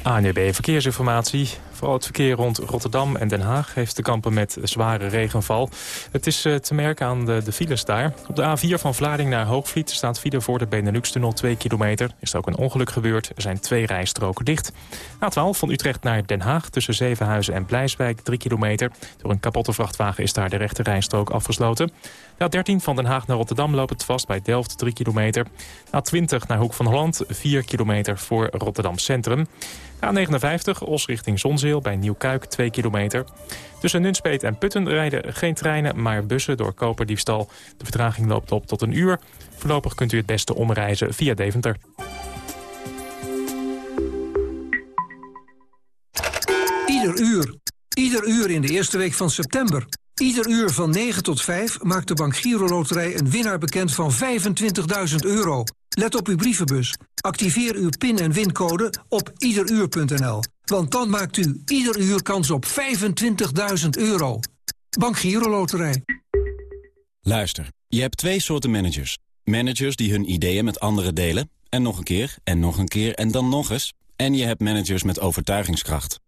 ANB Verkeersinformatie. Vooral het verkeer rond Rotterdam en Den Haag heeft te kampen met zware regenval. Het is eh, te merken aan de, de files daar. Op de A4 van Vlaarding naar Hoogvliet staat file voor de Benelux-tunnel 2 kilometer. Is ook een ongeluk gebeurd. Er zijn twee rijstroken dicht. A12 van Utrecht naar Den Haag tussen Zevenhuizen en Blijswijk 3 kilometer. Door een kapotte vrachtwagen is daar de rechte rijstrook afgesloten. De A13 van Den Haag naar Rotterdam loopt het vast bij Delft 3 kilometer. A20 naar Hoek van Holland 4 kilometer voor Rotterdam Centrum. A59 Os richting Zonzeel bij Nieuwkuik 2 kilometer. Tussen Nunspeet en Putten rijden geen treinen, maar bussen door koperdiefstal. De vertraging loopt op tot een uur. Voorlopig kunt u het beste omreizen via Deventer. Ieder uur. Ieder uur in de eerste week van september. Ieder uur van 9 tot 5 maakt de Bank Giro Loterij een winnaar bekend van 25.000 euro. Let op uw brievenbus. Activeer uw PIN- en wincode op iederuur.nl. Want dan maakt u ieder uur kans op 25.000 euro. Bank Giro Loterij. Luister, je hebt twee soorten managers. Managers die hun ideeën met anderen delen. En nog een keer, en nog een keer, en dan nog eens. En je hebt managers met overtuigingskracht.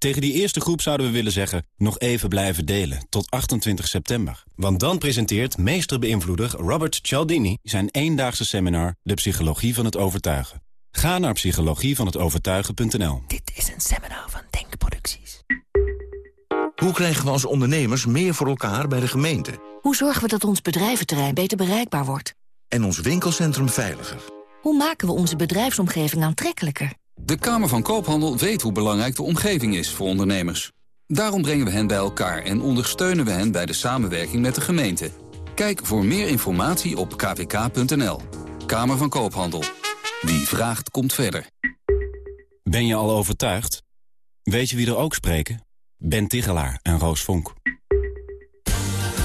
Tegen die eerste groep zouden we willen zeggen... nog even blijven delen, tot 28 september. Want dan presenteert meesterbeïnvloeder Robert Cialdini... zijn eendaagse seminar De Psychologie van het Overtuigen. Ga naar psychologievanhetovertuigen.nl Dit is een seminar van Denkproducties. Hoe krijgen we als ondernemers meer voor elkaar bij de gemeente? Hoe zorgen we dat ons bedrijventerrein beter bereikbaar wordt? En ons winkelcentrum veiliger? Hoe maken we onze bedrijfsomgeving aantrekkelijker? De Kamer van Koophandel weet hoe belangrijk de omgeving is voor ondernemers. Daarom brengen we hen bij elkaar en ondersteunen we hen bij de samenwerking met de gemeente. Kijk voor meer informatie op kvk.nl. Kamer van Koophandel. Wie vraagt, komt verder. Ben je al overtuigd? Weet je wie er ook spreken? Ben Tigelaar en Roos Vonk.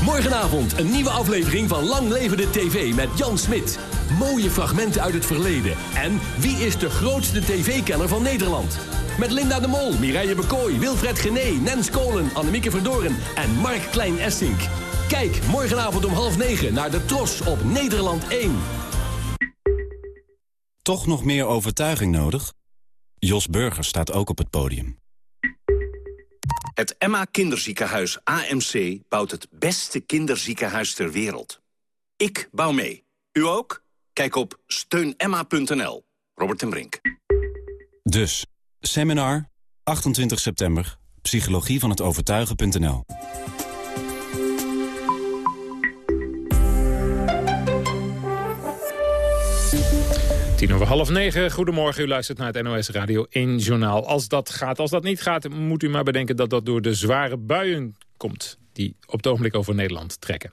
Morgenavond een nieuwe aflevering van Lang Leven de TV met Jan Smit. Mooie fragmenten uit het verleden. En wie is de grootste tv-kenner van Nederland? Met Linda de Mol, Mireille Bekooi, Wilfred Gené, Nens Kolen, Annemieke Verdoren en Mark Klein-Essink. Kijk morgenavond om half negen naar de Tros op Nederland 1. Toch nog meer overtuiging nodig? Jos Burger staat ook op het podium. Het Emma Kinderziekenhuis AMC bouwt het beste kinderziekenhuis ter wereld. Ik bouw mee. U ook? Kijk op steunemma.nl. Robert en Brink. Dus, seminar, 28 september, psychologie van het overtuigen.nl. Tien over half negen. Goedemorgen, u luistert naar het NOS Radio 1 Journaal. Als dat gaat, als dat niet gaat, moet u maar bedenken dat dat door de zware buien komt... die op het ogenblik over Nederland trekken.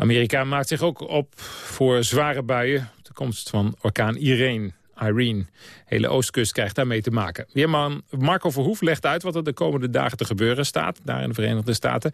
Amerika maakt zich ook op voor zware buien. De komst van orkaan Irene. Irene. hele oostkust krijgt daarmee te maken. Weerman Marco Verhoef legt uit wat er de komende dagen te gebeuren staat... daar in de Verenigde Staten...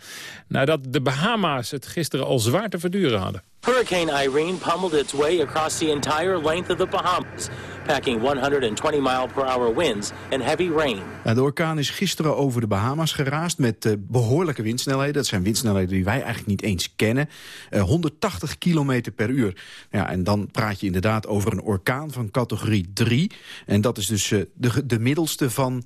nadat de Bahama's het gisteren al zwaar te verduren hadden. Hurricane Irene pummeled its way across the entire length of the Bahamas, packing 120 mile per hour winds and heavy rain. de orkaan is gisteren over de Bahama's geraast met uh, behoorlijke windsnelheden. Dat zijn windsnelheden die wij eigenlijk niet eens kennen. Uh, 180 kilometer per uur. Ja, en dan praat je inderdaad over een orkaan van categorie 3. En dat is dus uh, de, de middelste van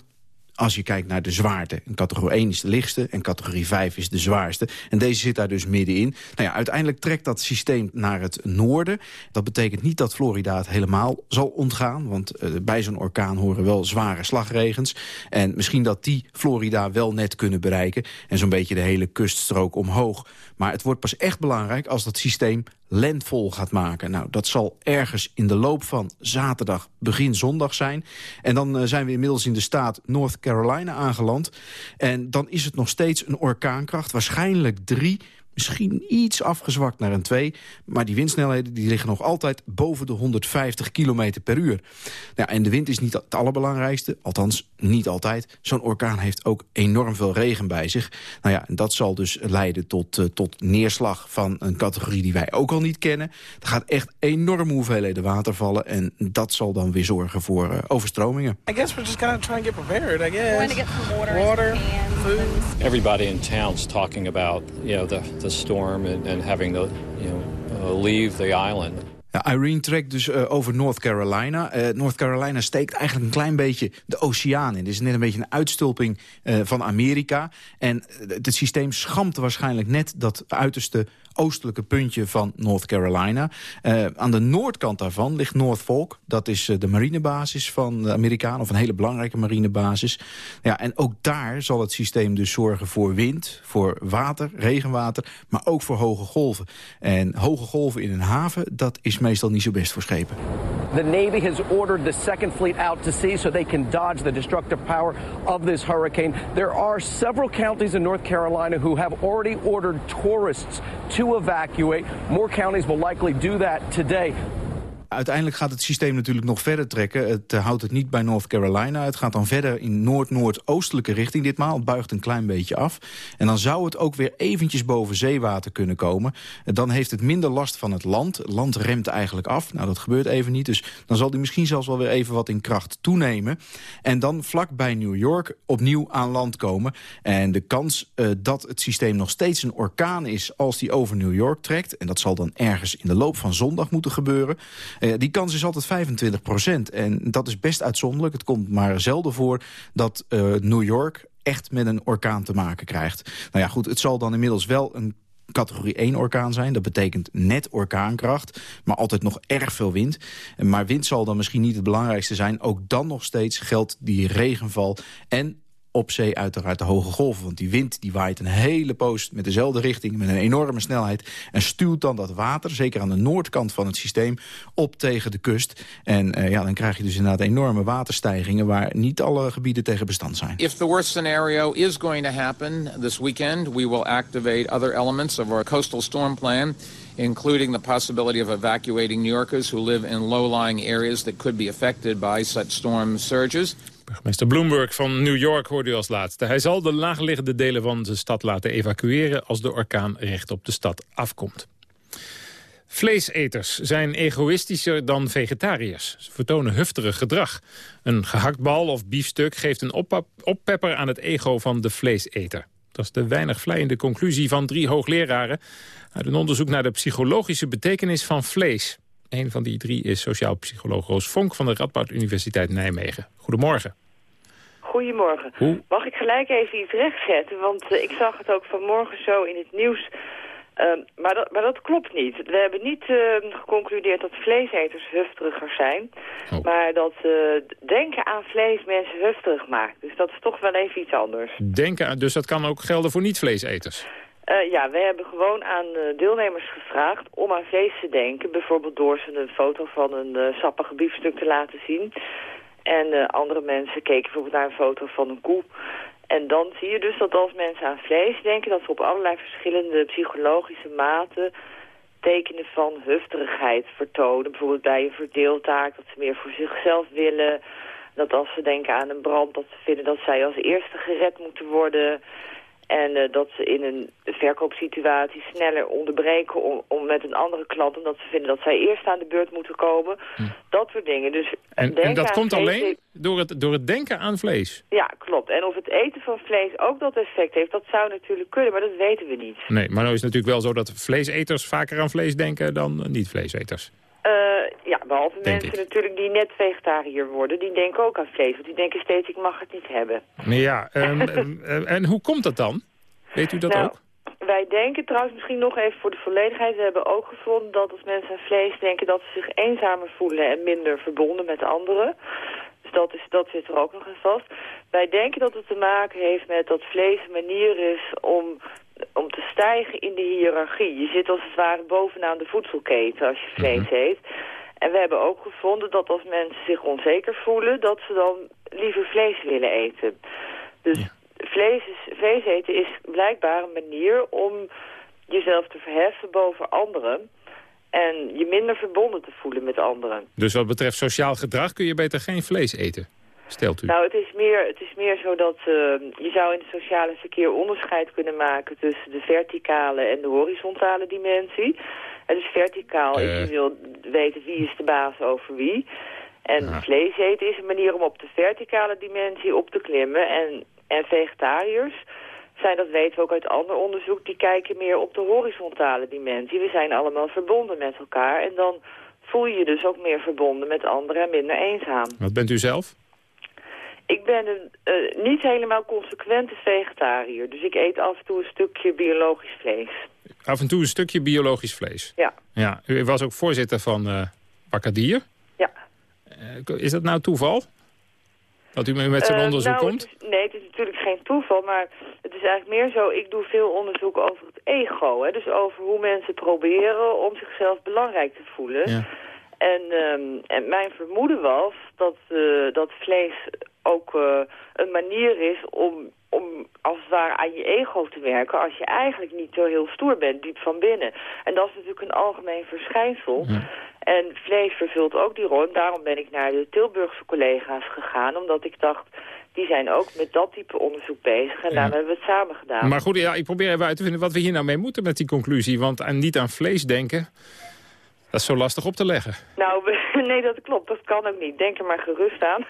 als je kijkt naar de zwaarte. En categorie 1 is de lichtste en categorie 5 is de zwaarste. En deze zit daar dus middenin. Nou ja, uiteindelijk trekt dat systeem naar het noorden. Dat betekent niet dat Florida het helemaal zal ontgaan. Want uh, bij zo'n orkaan horen wel zware slagregens. En misschien dat die Florida wel net kunnen bereiken. En zo'n beetje de hele kuststrook omhoog. Maar het wordt pas echt belangrijk als dat systeem landvol gaat maken. Nou, dat zal ergens in de loop van zaterdag, begin zondag zijn. En dan uh, zijn we inmiddels in de staat North Carolina aangeland. En dan is het nog steeds een orkaankracht, waarschijnlijk drie misschien iets afgezwakt naar een 2. Maar die windsnelheden die liggen nog altijd boven de 150 km per uur. Nou, en de wind is niet het allerbelangrijkste, althans niet altijd. Zo'n orkaan heeft ook enorm veel regen bij zich. Nou ja, en dat zal dus leiden tot, uh, tot neerslag van een categorie die wij ook al niet kennen. Er gaat echt enorme hoeveelheden water vallen. En dat zal dan weer zorgen voor uh, overstromingen. I guess we're just of trying to get prepared, I guess. We're to get some water, water food. Everybody in town's talking about, you know, the, the storm and, having to you know, uh, leave the island. Irene trekt dus uh, over North Carolina. Uh, North Carolina steekt eigenlijk een klein beetje de oceaan in. Dit is net een beetje een uitstulping uh, van Amerika. En het systeem schampt waarschijnlijk net dat uiterste oostelijke puntje van North Carolina. Uh, aan de noordkant daarvan ligt Norfolk. Dat is uh, de marinebasis van de Amerikanen, of een hele belangrijke marinebasis. Ja, en ook daar zal het systeem dus zorgen voor wind, voor water, regenwater... maar ook voor hoge golven. En hoge golven in een haven, dat is meestal niet zo best voor schepen. The Navy has ordered the second fleet out to sea so they can dodge the destructive power of this hurricane. There are several counties in North Carolina who have already ordered tourists to evacuate. More counties will likely do that today. Uiteindelijk gaat het systeem natuurlijk nog verder trekken. Het uh, houdt het niet bij North Carolina. Het gaat dan verder in noord-noordoostelijke richting ditmaal. Het buigt een klein beetje af. En dan zou het ook weer eventjes boven zeewater kunnen komen. Uh, dan heeft het minder last van het land. Het land remt eigenlijk af. Nou, dat gebeurt even niet. Dus dan zal die misschien zelfs wel weer even wat in kracht toenemen. En dan vlak bij New York opnieuw aan land komen. En de kans uh, dat het systeem nog steeds een orkaan is... als die over New York trekt... en dat zal dan ergens in de loop van zondag moeten gebeuren... Uh, die kans is altijd 25 procent. En dat is best uitzonderlijk. Het komt maar zelden voor dat uh, New York echt met een orkaan te maken krijgt. Nou ja, goed, het zal dan inmiddels wel een categorie 1 orkaan zijn. Dat betekent net orkaankracht, maar altijd nog erg veel wind. Maar wind zal dan misschien niet het belangrijkste zijn. Ook dan nog steeds geldt die regenval en op zee uiteraard de hoge golven. Want die wind die waait een hele poos met dezelfde richting... met een enorme snelheid en stuwt dan dat water... zeker aan de noordkant van het systeem, op tegen de kust. En uh, ja, dan krijg je dus inderdaad enorme waterstijgingen... waar niet alle gebieden tegen bestand zijn. If the worst scenario is going to happen this weekend... we will activate other elements of our coastal storm plan including the possibility of evacuating New Yorkers who live in low-lying areas that could be affected by such storm surges. Burgemeester Bloomberg van New York hoorde u als laatste. Hij zal de laagliggende delen van de stad laten evacueren... als de orkaan recht op de stad afkomt. Vleeseters zijn egoïstischer dan vegetariërs. Ze vertonen hufterig gedrag. Een gehaktbal of biefstuk geeft een oppepper aan het ego van de vleeseter. Dat is de weinig vleiende conclusie van drie hoogleraren... uit een onderzoek naar de psychologische betekenis van vlees. Een van die drie is sociaal psycholoog Roos Vonk van de Radboud Universiteit Nijmegen. Goedemorgen. Goedemorgen. Hoe? Mag ik gelijk even iets rechtzetten? Want eh, ik zag het ook vanmorgen zo in het nieuws. Ehm, maar, dat, maar dat klopt niet. We hebben niet ehm, geconcludeerd dat vleeseters hufteriger zijn. Oh. Maar dat eh, denken aan vlees mensen hufterig maakt. Dus dat is toch wel even iets anders. Denken, aan- dus dat kan ook gelden voor niet-vleeseters. Eh, ja, we hebben gewoon aan eh, deelnemers gevraagd om aan vlees te denken. Bijvoorbeeld door ze een foto van een eh, sappige biefstuk te laten zien. En andere mensen keken bijvoorbeeld naar een foto van een koe. En dan zie je dus dat als mensen aan vlees denken... dat ze op allerlei verschillende psychologische maten tekenen van hufterigheid vertonen. Bijvoorbeeld bij een verdeeltaak, dat ze meer voor zichzelf willen. Dat als ze denken aan een brand, dat ze vinden dat zij als eerste gered moeten worden. En eh, dat ze in een verkoopsituatie sneller onderbreken om, om met een andere klant... omdat ze vinden dat zij eerst aan de beurt moeten komen. Dat soort dingen. Dus Hm. En, en dat komt alleen door het, door het denken aan vlees. Ja, klopt. En of het eten van vlees ook dat effect heeft, dat zou natuurlijk kunnen, maar dat weten we niet. Nee, maar nou is het natuurlijk wel zo dat vleeseters vaker aan vlees denken dan niet-vleeseters. Eh, ja, behalve Denk mensen natuurlijk die net vegetariër worden, die denken ook aan vlees. Want die denken steeds, ik mag het niet hebben. Ja, ehm, *laughs* ehm, eh, en hoe komt dat dan? Weet u dat Nou, ook? Wij denken trouwens misschien nog even voor de volledigheid. We hebben ook gevonden dat als mensen aan vlees denken dat ze zich eenzamer voelen en minder verbonden met anderen. Dus dat, is, dat zit er ook nog in vast. Wij denken dat het te maken heeft met dat vlees een manier is om, om te stijgen in de hiërarchie. Je zit als het ware bovenaan de voedselketen als je vlees eet. En we hebben ook gevonden dat als mensen zich onzeker voelen, dat ze dan liever vlees willen eten. Dus vlees, is, vlees eten is blijkbaar een manier om jezelf te verheffen boven anderen. En je minder verbonden te voelen met anderen. Dus wat betreft sociaal gedrag kun je beter geen vlees eten, stelt u. Nou, het is meer, het is meer zo dat eh, je zou in het sociale verkeer onderscheid kunnen maken tussen de verticale en de horizontale dimensie. En dus verticaal is Eh. je wil weten wie is de baas over wie. En vlees eten is een manier om op de verticale dimensie op te klimmen. En, en vegetariërs zijn, dat weten we ook uit ander onderzoek, die kijken meer op de horizontale dimensie. We zijn allemaal verbonden met elkaar en dan voel je je dus ook meer verbonden met anderen en minder eenzaam. Wat bent u zelf? Ik ben een eh, niet helemaal consequente vegetariër. Dus ik eet af en toe een stukje biologisch vlees. Af en toe een stukje biologisch vlees. Ja. Ja, u was ook voorzitter van Dier. Ja. Eh, is dat nou toeval? Dat u met zo'n onderzoek nou, komt? het is- nee, het is natuurlijk geen toeval, maar het is eigenlijk meer zo... Ik doe veel onderzoek over het ego. Hè? Dus over hoe mensen proberen om zichzelf belangrijk te voelen. Ja. En, ehm, en mijn vermoeden was dat, dat vlees ook eh, een manier is om, om als het ware aan je ego te werken... als je eigenlijk niet zo heel stoer bent, diep van binnen. En dat is natuurlijk een algemeen verschijnsel. En vlees vervult ook die rol. En daarom ben ik naar de Tilburgse collega's gegaan, omdat ik dacht... die zijn ook met dat type onderzoek bezig. En daarom hebben we het samen gedaan. Maar goed, ja, ik probeer even uit te vinden wat we hier nou mee moeten met die conclusie. Want aan, niet aan vlees denken, dat is zo lastig op te leggen. Nou, *laughs* nee, dat klopt. Dat kan ook niet. Denk er maar gerust aan.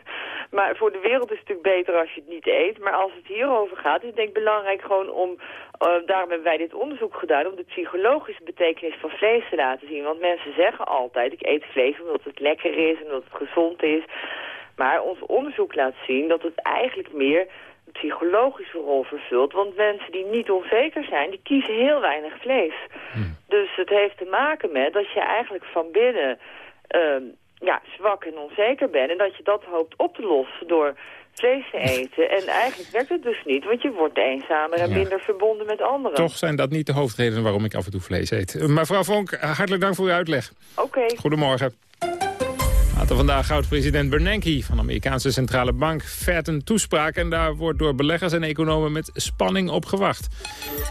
*laughs* maar voor de wereld is het natuurlijk beter als je het niet eet. Maar als het hierover gaat, is het denk ik belangrijk gewoon om... eh, daarom hebben wij dit onderzoek gedaan... om de psychologische betekenis van vlees te laten zien. Want mensen zeggen altijd, ik eet vlees omdat het lekker is... en omdat het gezond is. Maar ons onderzoek laat zien dat het eigenlijk meer psychologische rol vervult. Want mensen die niet onzeker zijn, die kiezen heel weinig vlees. Dus het heeft te maken met dat je eigenlijk van binnen ehm, ja, zwak en onzeker bent. En dat je dat hoopt op te lossen door vlees te eten. En eigenlijk werkt het dus niet, want je wordt eenzamer en Ja. minder verbonden met anderen. Toch zijn dat niet de hoofdredenen waarom ik af en toe vlees eet. Eh, Mevrouw Vonk, hartelijk dank voor uw uitleg. Oké. Goedemorgen. Vandaag houdt president Bernanke van de Amerikaanse Centrale Bank vet een toespraak... en daar wordt door beleggers en economen met spanning op gewacht.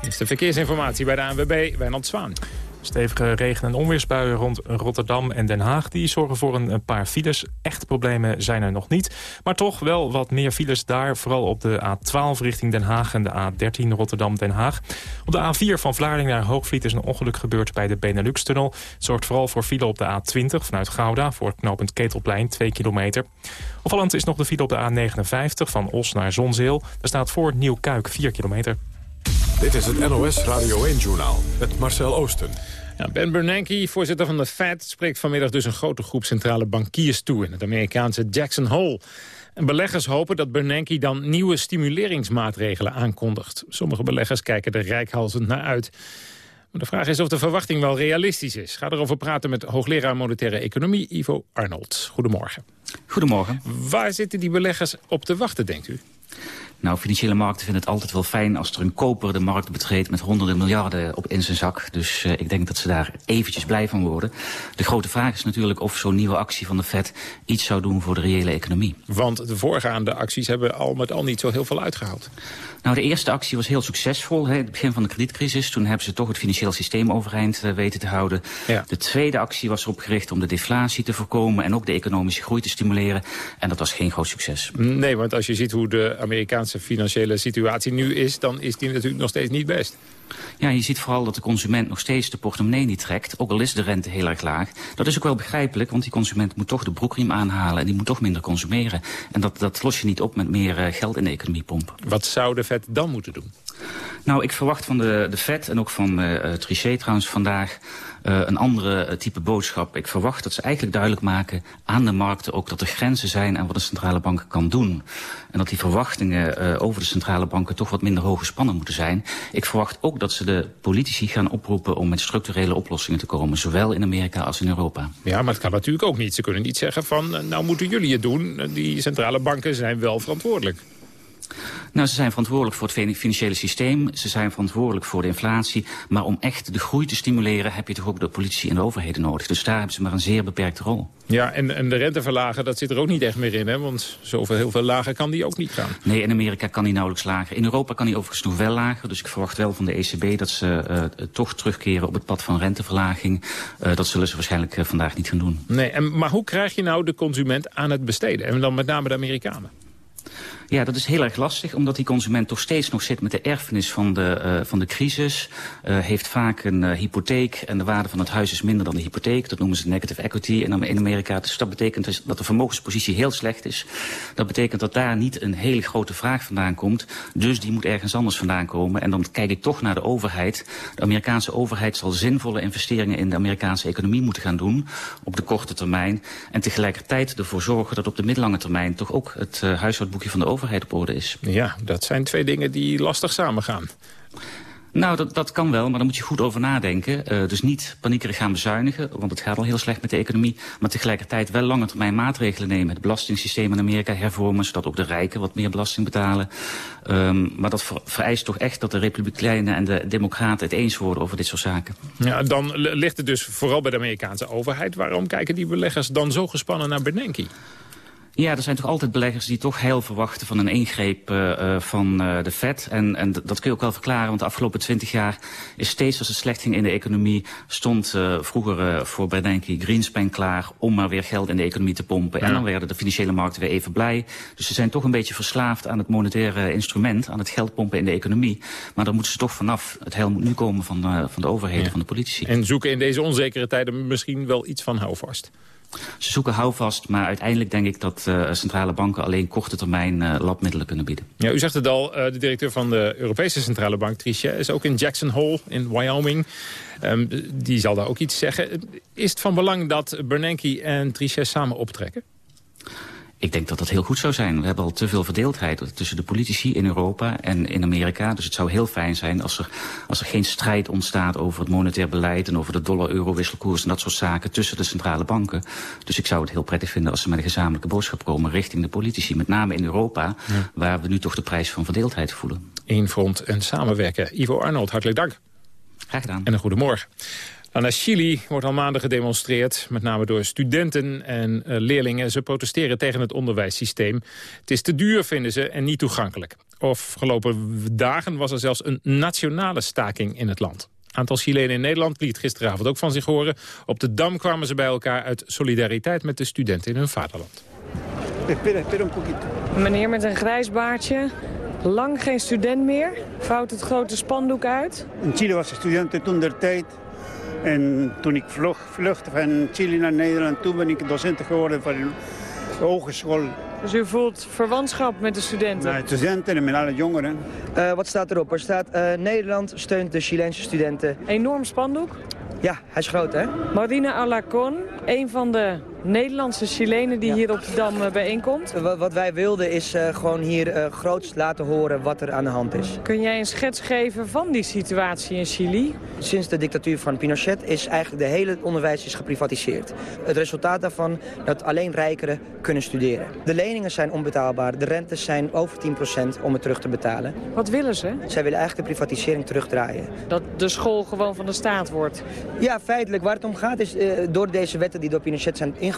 Eerste verkeersinformatie bij de ANWB, Wijnand Zwaan. Stevige regen- en onweersbuien rond Rotterdam en Den Haag... die zorgen voor een paar files. Echte problemen zijn er nog niet. Maar toch wel wat meer files daar. Vooral op de A12 richting Den Haag en de A13 Rotterdam-Den Haag. Op de A4 van Vlaardingen naar Hoogvliet is een ongeluk gebeurd bij de Benelux-tunnel. Zorgt vooral voor file op de A20 vanuit Gouda... voor het knooppunt Ketelplein, 2 kilometer. Opvallend is nog de file op de A59 van Os naar Zonzeel. Er staat voor Nieuw-Kuik 4 kilometer. Dit is het NOS Radio 1-journaal met Marcel Oosten. Ja, ben Bernanke, voorzitter van de Fed, spreekt vanmiddag dus een grote groep centrale bankiers toe in het Amerikaanse Jackson Hole. En beleggers hopen dat Bernanke dan nieuwe stimuleringsmaatregelen aankondigt. Sommige beleggers kijken er rijkhalsend naar uit. Maar de vraag is of de verwachting wel realistisch is. Ga erover praten met hoogleraar monetaire economie Ivo Arnold. Goedemorgen. Goedemorgen. Waar zitten die beleggers op te wachten, denkt u? Nou, financiële markten vinden het altijd wel fijn als er een koper de markt betreedt met honderden miljarden op in zijn zak. Dus uh, ik denk dat ze daar eventjes blij van worden. De grote vraag is natuurlijk of zo'n nieuwe actie van de Fed iets zou doen voor de reële economie. Want de voorgaande acties hebben al met al niet zo heel veel uitgehaald. Nou, de eerste actie was heel succesvol. Hè, het begin van de kredietcrisis. Toen hebben ze toch het financieel systeem overeind uh, weten te houden. Ja. De tweede actie was erop gericht om de deflatie te voorkomen en ook de economische groei te stimuleren. En dat was geen groot succes. Nee, want als je ziet hoe de Amerikaanse financiële situatie nu is... dan is die natuurlijk nog steeds niet best. Ja, je ziet vooral dat de consument nog steeds de portemonnee niet trekt. Ook al is de rente heel erg laag. Dat is ook wel begrijpelijk, want die consument moet toch de broekriem aanhalen... en die moet toch minder consumeren. En dat, dat los je niet op met meer uh, geld in de economie pompen. Wat zou de Fed dan moeten doen? Nou, ik verwacht van de, de Fed en ook van uh, Trichet trouwens vandaag... Uh, een andere uh, type boodschap. Ik verwacht dat ze eigenlijk duidelijk maken aan de markten ook dat er grenzen zijn aan wat de centrale bank kan doen. En dat die verwachtingen uh, over de centrale banken toch wat minder hoog gespannen moeten zijn. Ik verwacht ook dat ze de politici gaan oproepen om met structurele oplossingen te komen. Zowel in Amerika als in Europa. Ja, maar het kan natuurlijk ook niet. Ze kunnen niet zeggen van nou moeten jullie het doen. Die centrale banken zijn wel verantwoordelijk. Nou, ze zijn verantwoordelijk voor het financiële systeem. Ze zijn verantwoordelijk voor de inflatie. Maar om echt de groei te stimuleren heb je toch ook de politie en de overheden nodig. Dus daar hebben ze maar een zeer beperkte rol. Ja, en, en de rente verlagen, dat zit er ook niet echt meer in, hè? Want zoveel heel veel lager kan die ook niet gaan. Nee, in Amerika kan die nauwelijks lager. In Europa kan die overigens nog wel lager. Dus ik verwacht wel van de ECB dat ze uh, toch terugkeren op het pad van renteverlaging. Uh, dat zullen ze waarschijnlijk uh, vandaag niet gaan doen. Nee, en, maar hoe krijg je nou de consument aan het besteden? En dan met name de Amerikanen? Ja, dat is heel erg lastig, omdat die consument toch steeds nog zit met de erfenis van de, uh, van de crisis. Uh, heeft vaak een uh, hypotheek en de waarde van het huis is minder dan de hypotheek. Dat noemen ze negative equity en in Amerika. Dus dat betekent dus dat de vermogenspositie heel slecht is. Dat betekent dat daar niet een hele grote vraag vandaan komt. Dus die moet ergens anders vandaan komen. En dan kijk ik toch naar de overheid. De Amerikaanse overheid zal zinvolle investeringen in de Amerikaanse economie moeten gaan doen. Op de korte termijn. En tegelijkertijd ervoor zorgen dat op de middellange termijn toch ook het huishoudboekje van de overheid overheid op orde is. Ja, dat zijn twee dingen die lastig samengaan. Nou, dat, dat kan wel, maar daar moet je goed over nadenken. Uh, dus niet paniekerig gaan bezuinigen, want het gaat al heel slecht met de economie. Maar tegelijkertijd wel lange termijn maatregelen nemen. Het belastingssysteem in Amerika hervormen, zodat ook de rijken wat meer belasting betalen. Um, maar dat vereist toch echt dat de Republikeinen en de Democraten het eens worden over dit soort zaken. Ja, dan ligt het dus vooral bij de Amerikaanse overheid. Waarom kijken die beleggers dan zo gespannen naar Bernanke? Ja, er zijn toch altijd beleggers die toch heel verwachten van een ingreep uh, van uh, de Fed. En, en dat kun je ook wel verklaren, want de afgelopen twintig jaar is steeds als het slecht ging in de economie, stond uh, vroeger voor Bernanke Greenspan klaar om maar weer geld in de economie te pompen. Ja. En dan werden de financiële markten weer even blij. Dus ze zijn toch een beetje verslaafd aan het monetaire instrument, aan het geld pompen in de economie. Maar daar moeten ze toch vanaf. Het heil moet nu komen van, van de overheden, ja. van de politici. En zoeken in deze onzekere tijden misschien wel iets van houvast. Ze zoeken houvast, maar uiteindelijk denk ik dat uh, centrale banken alleen korte termijn uh, labmiddelen kunnen bieden. Ja, u zegt het al, uh, de directeur van de Europese Centrale Bank, Trichet, is ook in Jackson Hole in Wyoming. Um, die zal daar ook iets zeggen. Is het van belang dat Bernanke en Trichet samen optrekken? Ik denk dat dat heel goed zou zijn. We hebben al te veel verdeeldheid tussen de politici in Europa en in Amerika. Dus het zou heel fijn zijn als er, als er geen strijd ontstaat over het monetair beleid... en over de dollar-euro-wisselkoers en dat soort zaken tussen de centrale banken. Dus ik zou het heel prettig vinden als ze met een gezamenlijke boodschap komen... richting de politici, met name in Europa... Ja. waar we nu toch de prijs van verdeeldheid voelen. Eén front en samenwerken. Ivo Arnold, hartelijk dank. Graag gedaan. En een goede morgen. Nou, naar Chili wordt al maanden gedemonstreerd, met name door studenten en uh, leerlingen. Ze protesteren tegen het onderwijssysteem. Het is te duur, vinden ze, en niet toegankelijk. Afgelopen dagen was er zelfs een nationale staking in het land. aantal Chilenen in Nederland liet gisteravond ook van zich horen. Op de Dam kwamen ze bij elkaar uit solidariteit met de studenten in hun vaderland. Een meneer met een grijs baardje, lang geen student meer, vouwt het grote spandoek uit. In Chile was ik student toen der tijd. En toen ik vlug, vluchtte van Chile naar Nederland, toen ben ik docent geworden van een hogeschool. Dus u voelt verwantschap met de studenten? Met de studenten en met alle jongeren. Uh, wat staat erop? Er staat uh, Nederland steunt de Chileense studenten. Enorm spandoek? Ja, hij is groot hè? Marina Alacon, een van de Nederlandse Chilenen die hier op de Dam uh, bijeenkomt. Wat, wat, wij wilden is uh, gewoon hier uh, groots laten horen wat er aan de hand is. Kun jij een schets geven van die situatie in Chili? Sinds de dictatuur van Pinochet is eigenlijk de hele onderwijs is geprivatiseerd. Het resultaat daarvan dat alleen rijkeren kunnen studeren. De leningen zijn onbetaalbaar, de rentes zijn over 10% om het terug te betalen. Wat willen ze? Zij willen eigenlijk de privatisering terugdraaien. Dat de school gewoon van de staat wordt? Ja, feitelijk. Waar het om gaat is door deze wetten die door Pinochet zijn ingevoerd...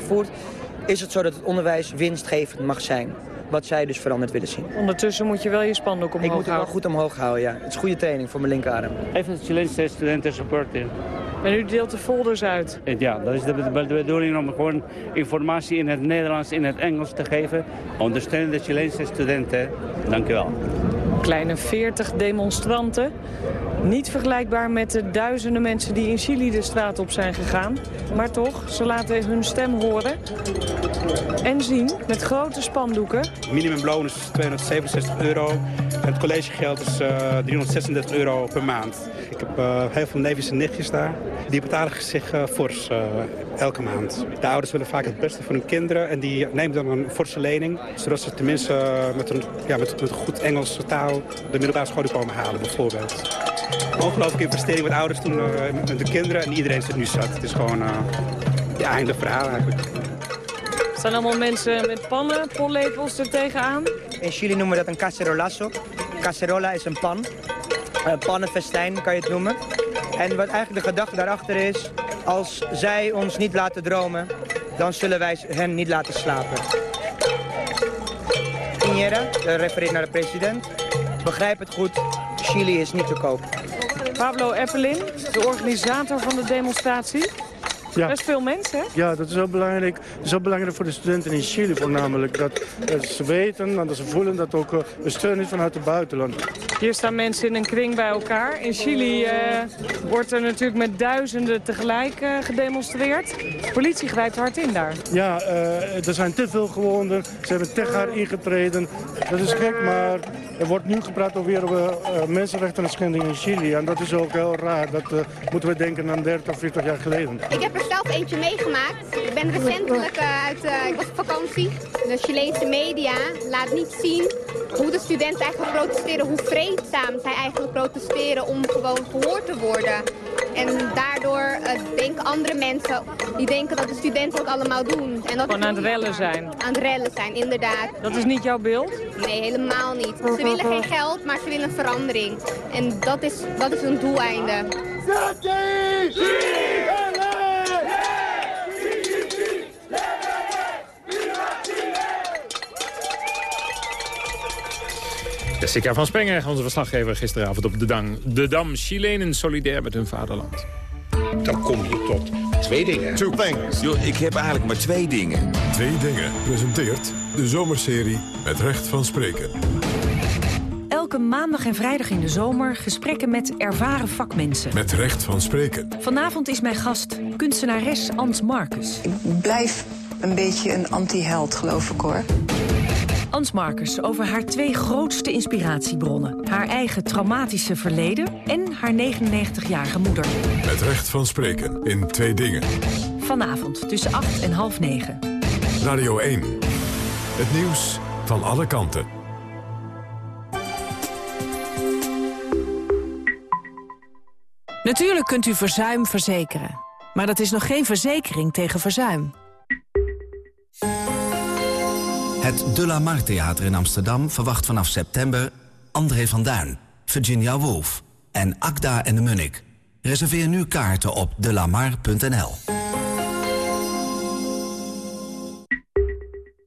is het zo dat het onderwijs winstgevend mag zijn. Wat zij dus veranderd willen zien. Ondertussen moet je wel je spandoek omhoog Ik moet het houden. wel goed omhoog houden, ja. Het is goede training voor mijn linkerarm. Even de Chileense studenten supporten. En u deelt de folders uit? Ja, dat is de, de bedoeling om gewoon informatie in het Nederlands, in het Engels te geven. Ondersteunen de Chileense studenten. Dank u wel. Kleine 40 demonstranten. Niet vergelijkbaar met de duizenden mensen die in Chili de straat op zijn gegaan. Maar toch, ze laten hun stem horen. En zien met grote spandoeken. Minimumloon is 267 euro. En het collegegeld is uh, 336 euro per maand. Ik heb uh, heel veel neefjes en nichtjes daar. Die betalen zich uh, fors elke maand. De ouders willen vaak het beste voor hun kinderen. En die nemen dan een forse lening. Zodat ze tenminste met een, ja, met, met een goed Engelse taal de middelbare school komen halen bijvoorbeeld. Ongelooflijke investering met ouders toen met de kinderen. En iedereen zit nu zat. Het is gewoon het einde verhaal eigenlijk. Er zijn allemaal mensen met pannen, pollepels er tegenaan. In Chili noemen we dat een cacerolazo. Cacerola is een pan. Een pannenfestijn kan je het noemen. En wat eigenlijk de gedachte daarachter is... als zij ons niet laten dromen, dan zullen wij hen niet laten slapen. Piñera, refereert naar de president. Begrijp het goed, Chili is niet te koop. Pablo Eppelin, de organisator van de demonstratie. Ja. Best veel mensen, hè? Ja, dat is ook belangrijk. Dat is belangrijk voor de studenten in Chili voornamelijk. Dat, dat ze weten en dat ze voelen dat ook uh, een steun is vanuit het buitenland. Hier staan mensen in een kring bij elkaar. In Chili uh, wordt er natuurlijk met duizenden tegelijk uh, gedemonstreerd. De politie grijpt hard in daar. Ja, er zijn te veel gewonden. Ze hebben te hard ingetreden. Dat is gek, maar er wordt nu gepraat over mensenrechten en schendingen in Chili. En dat is ook heel raar. Dat moeten we denken aan 30 of 40 jaar geleden. Ik heb er zelf eentje meegemaakt. Ik ben recentelijk uh, uit, uh, ik was op vakantie. De Chileense media laat niet zien hoe de studenten eigenlijk protesteren, hoe vreedzaam zij eigenlijk protesteren om gewoon gehoord te worden. En daardoor uh, denken andere mensen, die denken dat de studenten dat allemaal doen. En dat gewoon aan het rellen zijn. Aan het rellen zijn, inderdaad. Dat is niet jouw beeld? Nee, helemaal niet. Ze willen geen geld, maar ze willen verandering. En dat is, dat is hun doeleinde. Jessica van Spengen, onze verslaggever gisteravond op de Dam. De Dam, Chilenen solidair met hun vaderland. Dan kom je tot twee dingen. Two things. Yo, ik heb eigenlijk maar twee dingen. Twee dingen presenteert de zomerserie met recht van spreken. Elke maandag en vrijdag in de zomer gesprekken met ervaren vakmensen. Met recht van spreken. Vanavond is mijn gast kunstenares Ans Marcus. Ik blijf een beetje een anti-held, geloof ik hoor. Ans Marcus over haar twee grootste inspiratiebronnen. Haar eigen traumatische verleden en haar 99-jarige moeder. Met recht van spreken in twee dingen. Vanavond tussen 8 en half 9. Radio 1. Het nieuws van alle kanten. Natuurlijk kunt u verzuim verzekeren. Maar dat is nog geen verzekering tegen verzuim. Het De La Mar Theater in Amsterdam verwacht vanaf september André van Duin, Virginia Woolf en Akda en de Munnik. Reserveer nu kaarten op delamar.nl.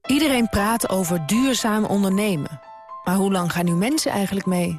Iedereen praat over duurzaam ondernemen. Maar hoe lang gaan nu mensen eigenlijk mee?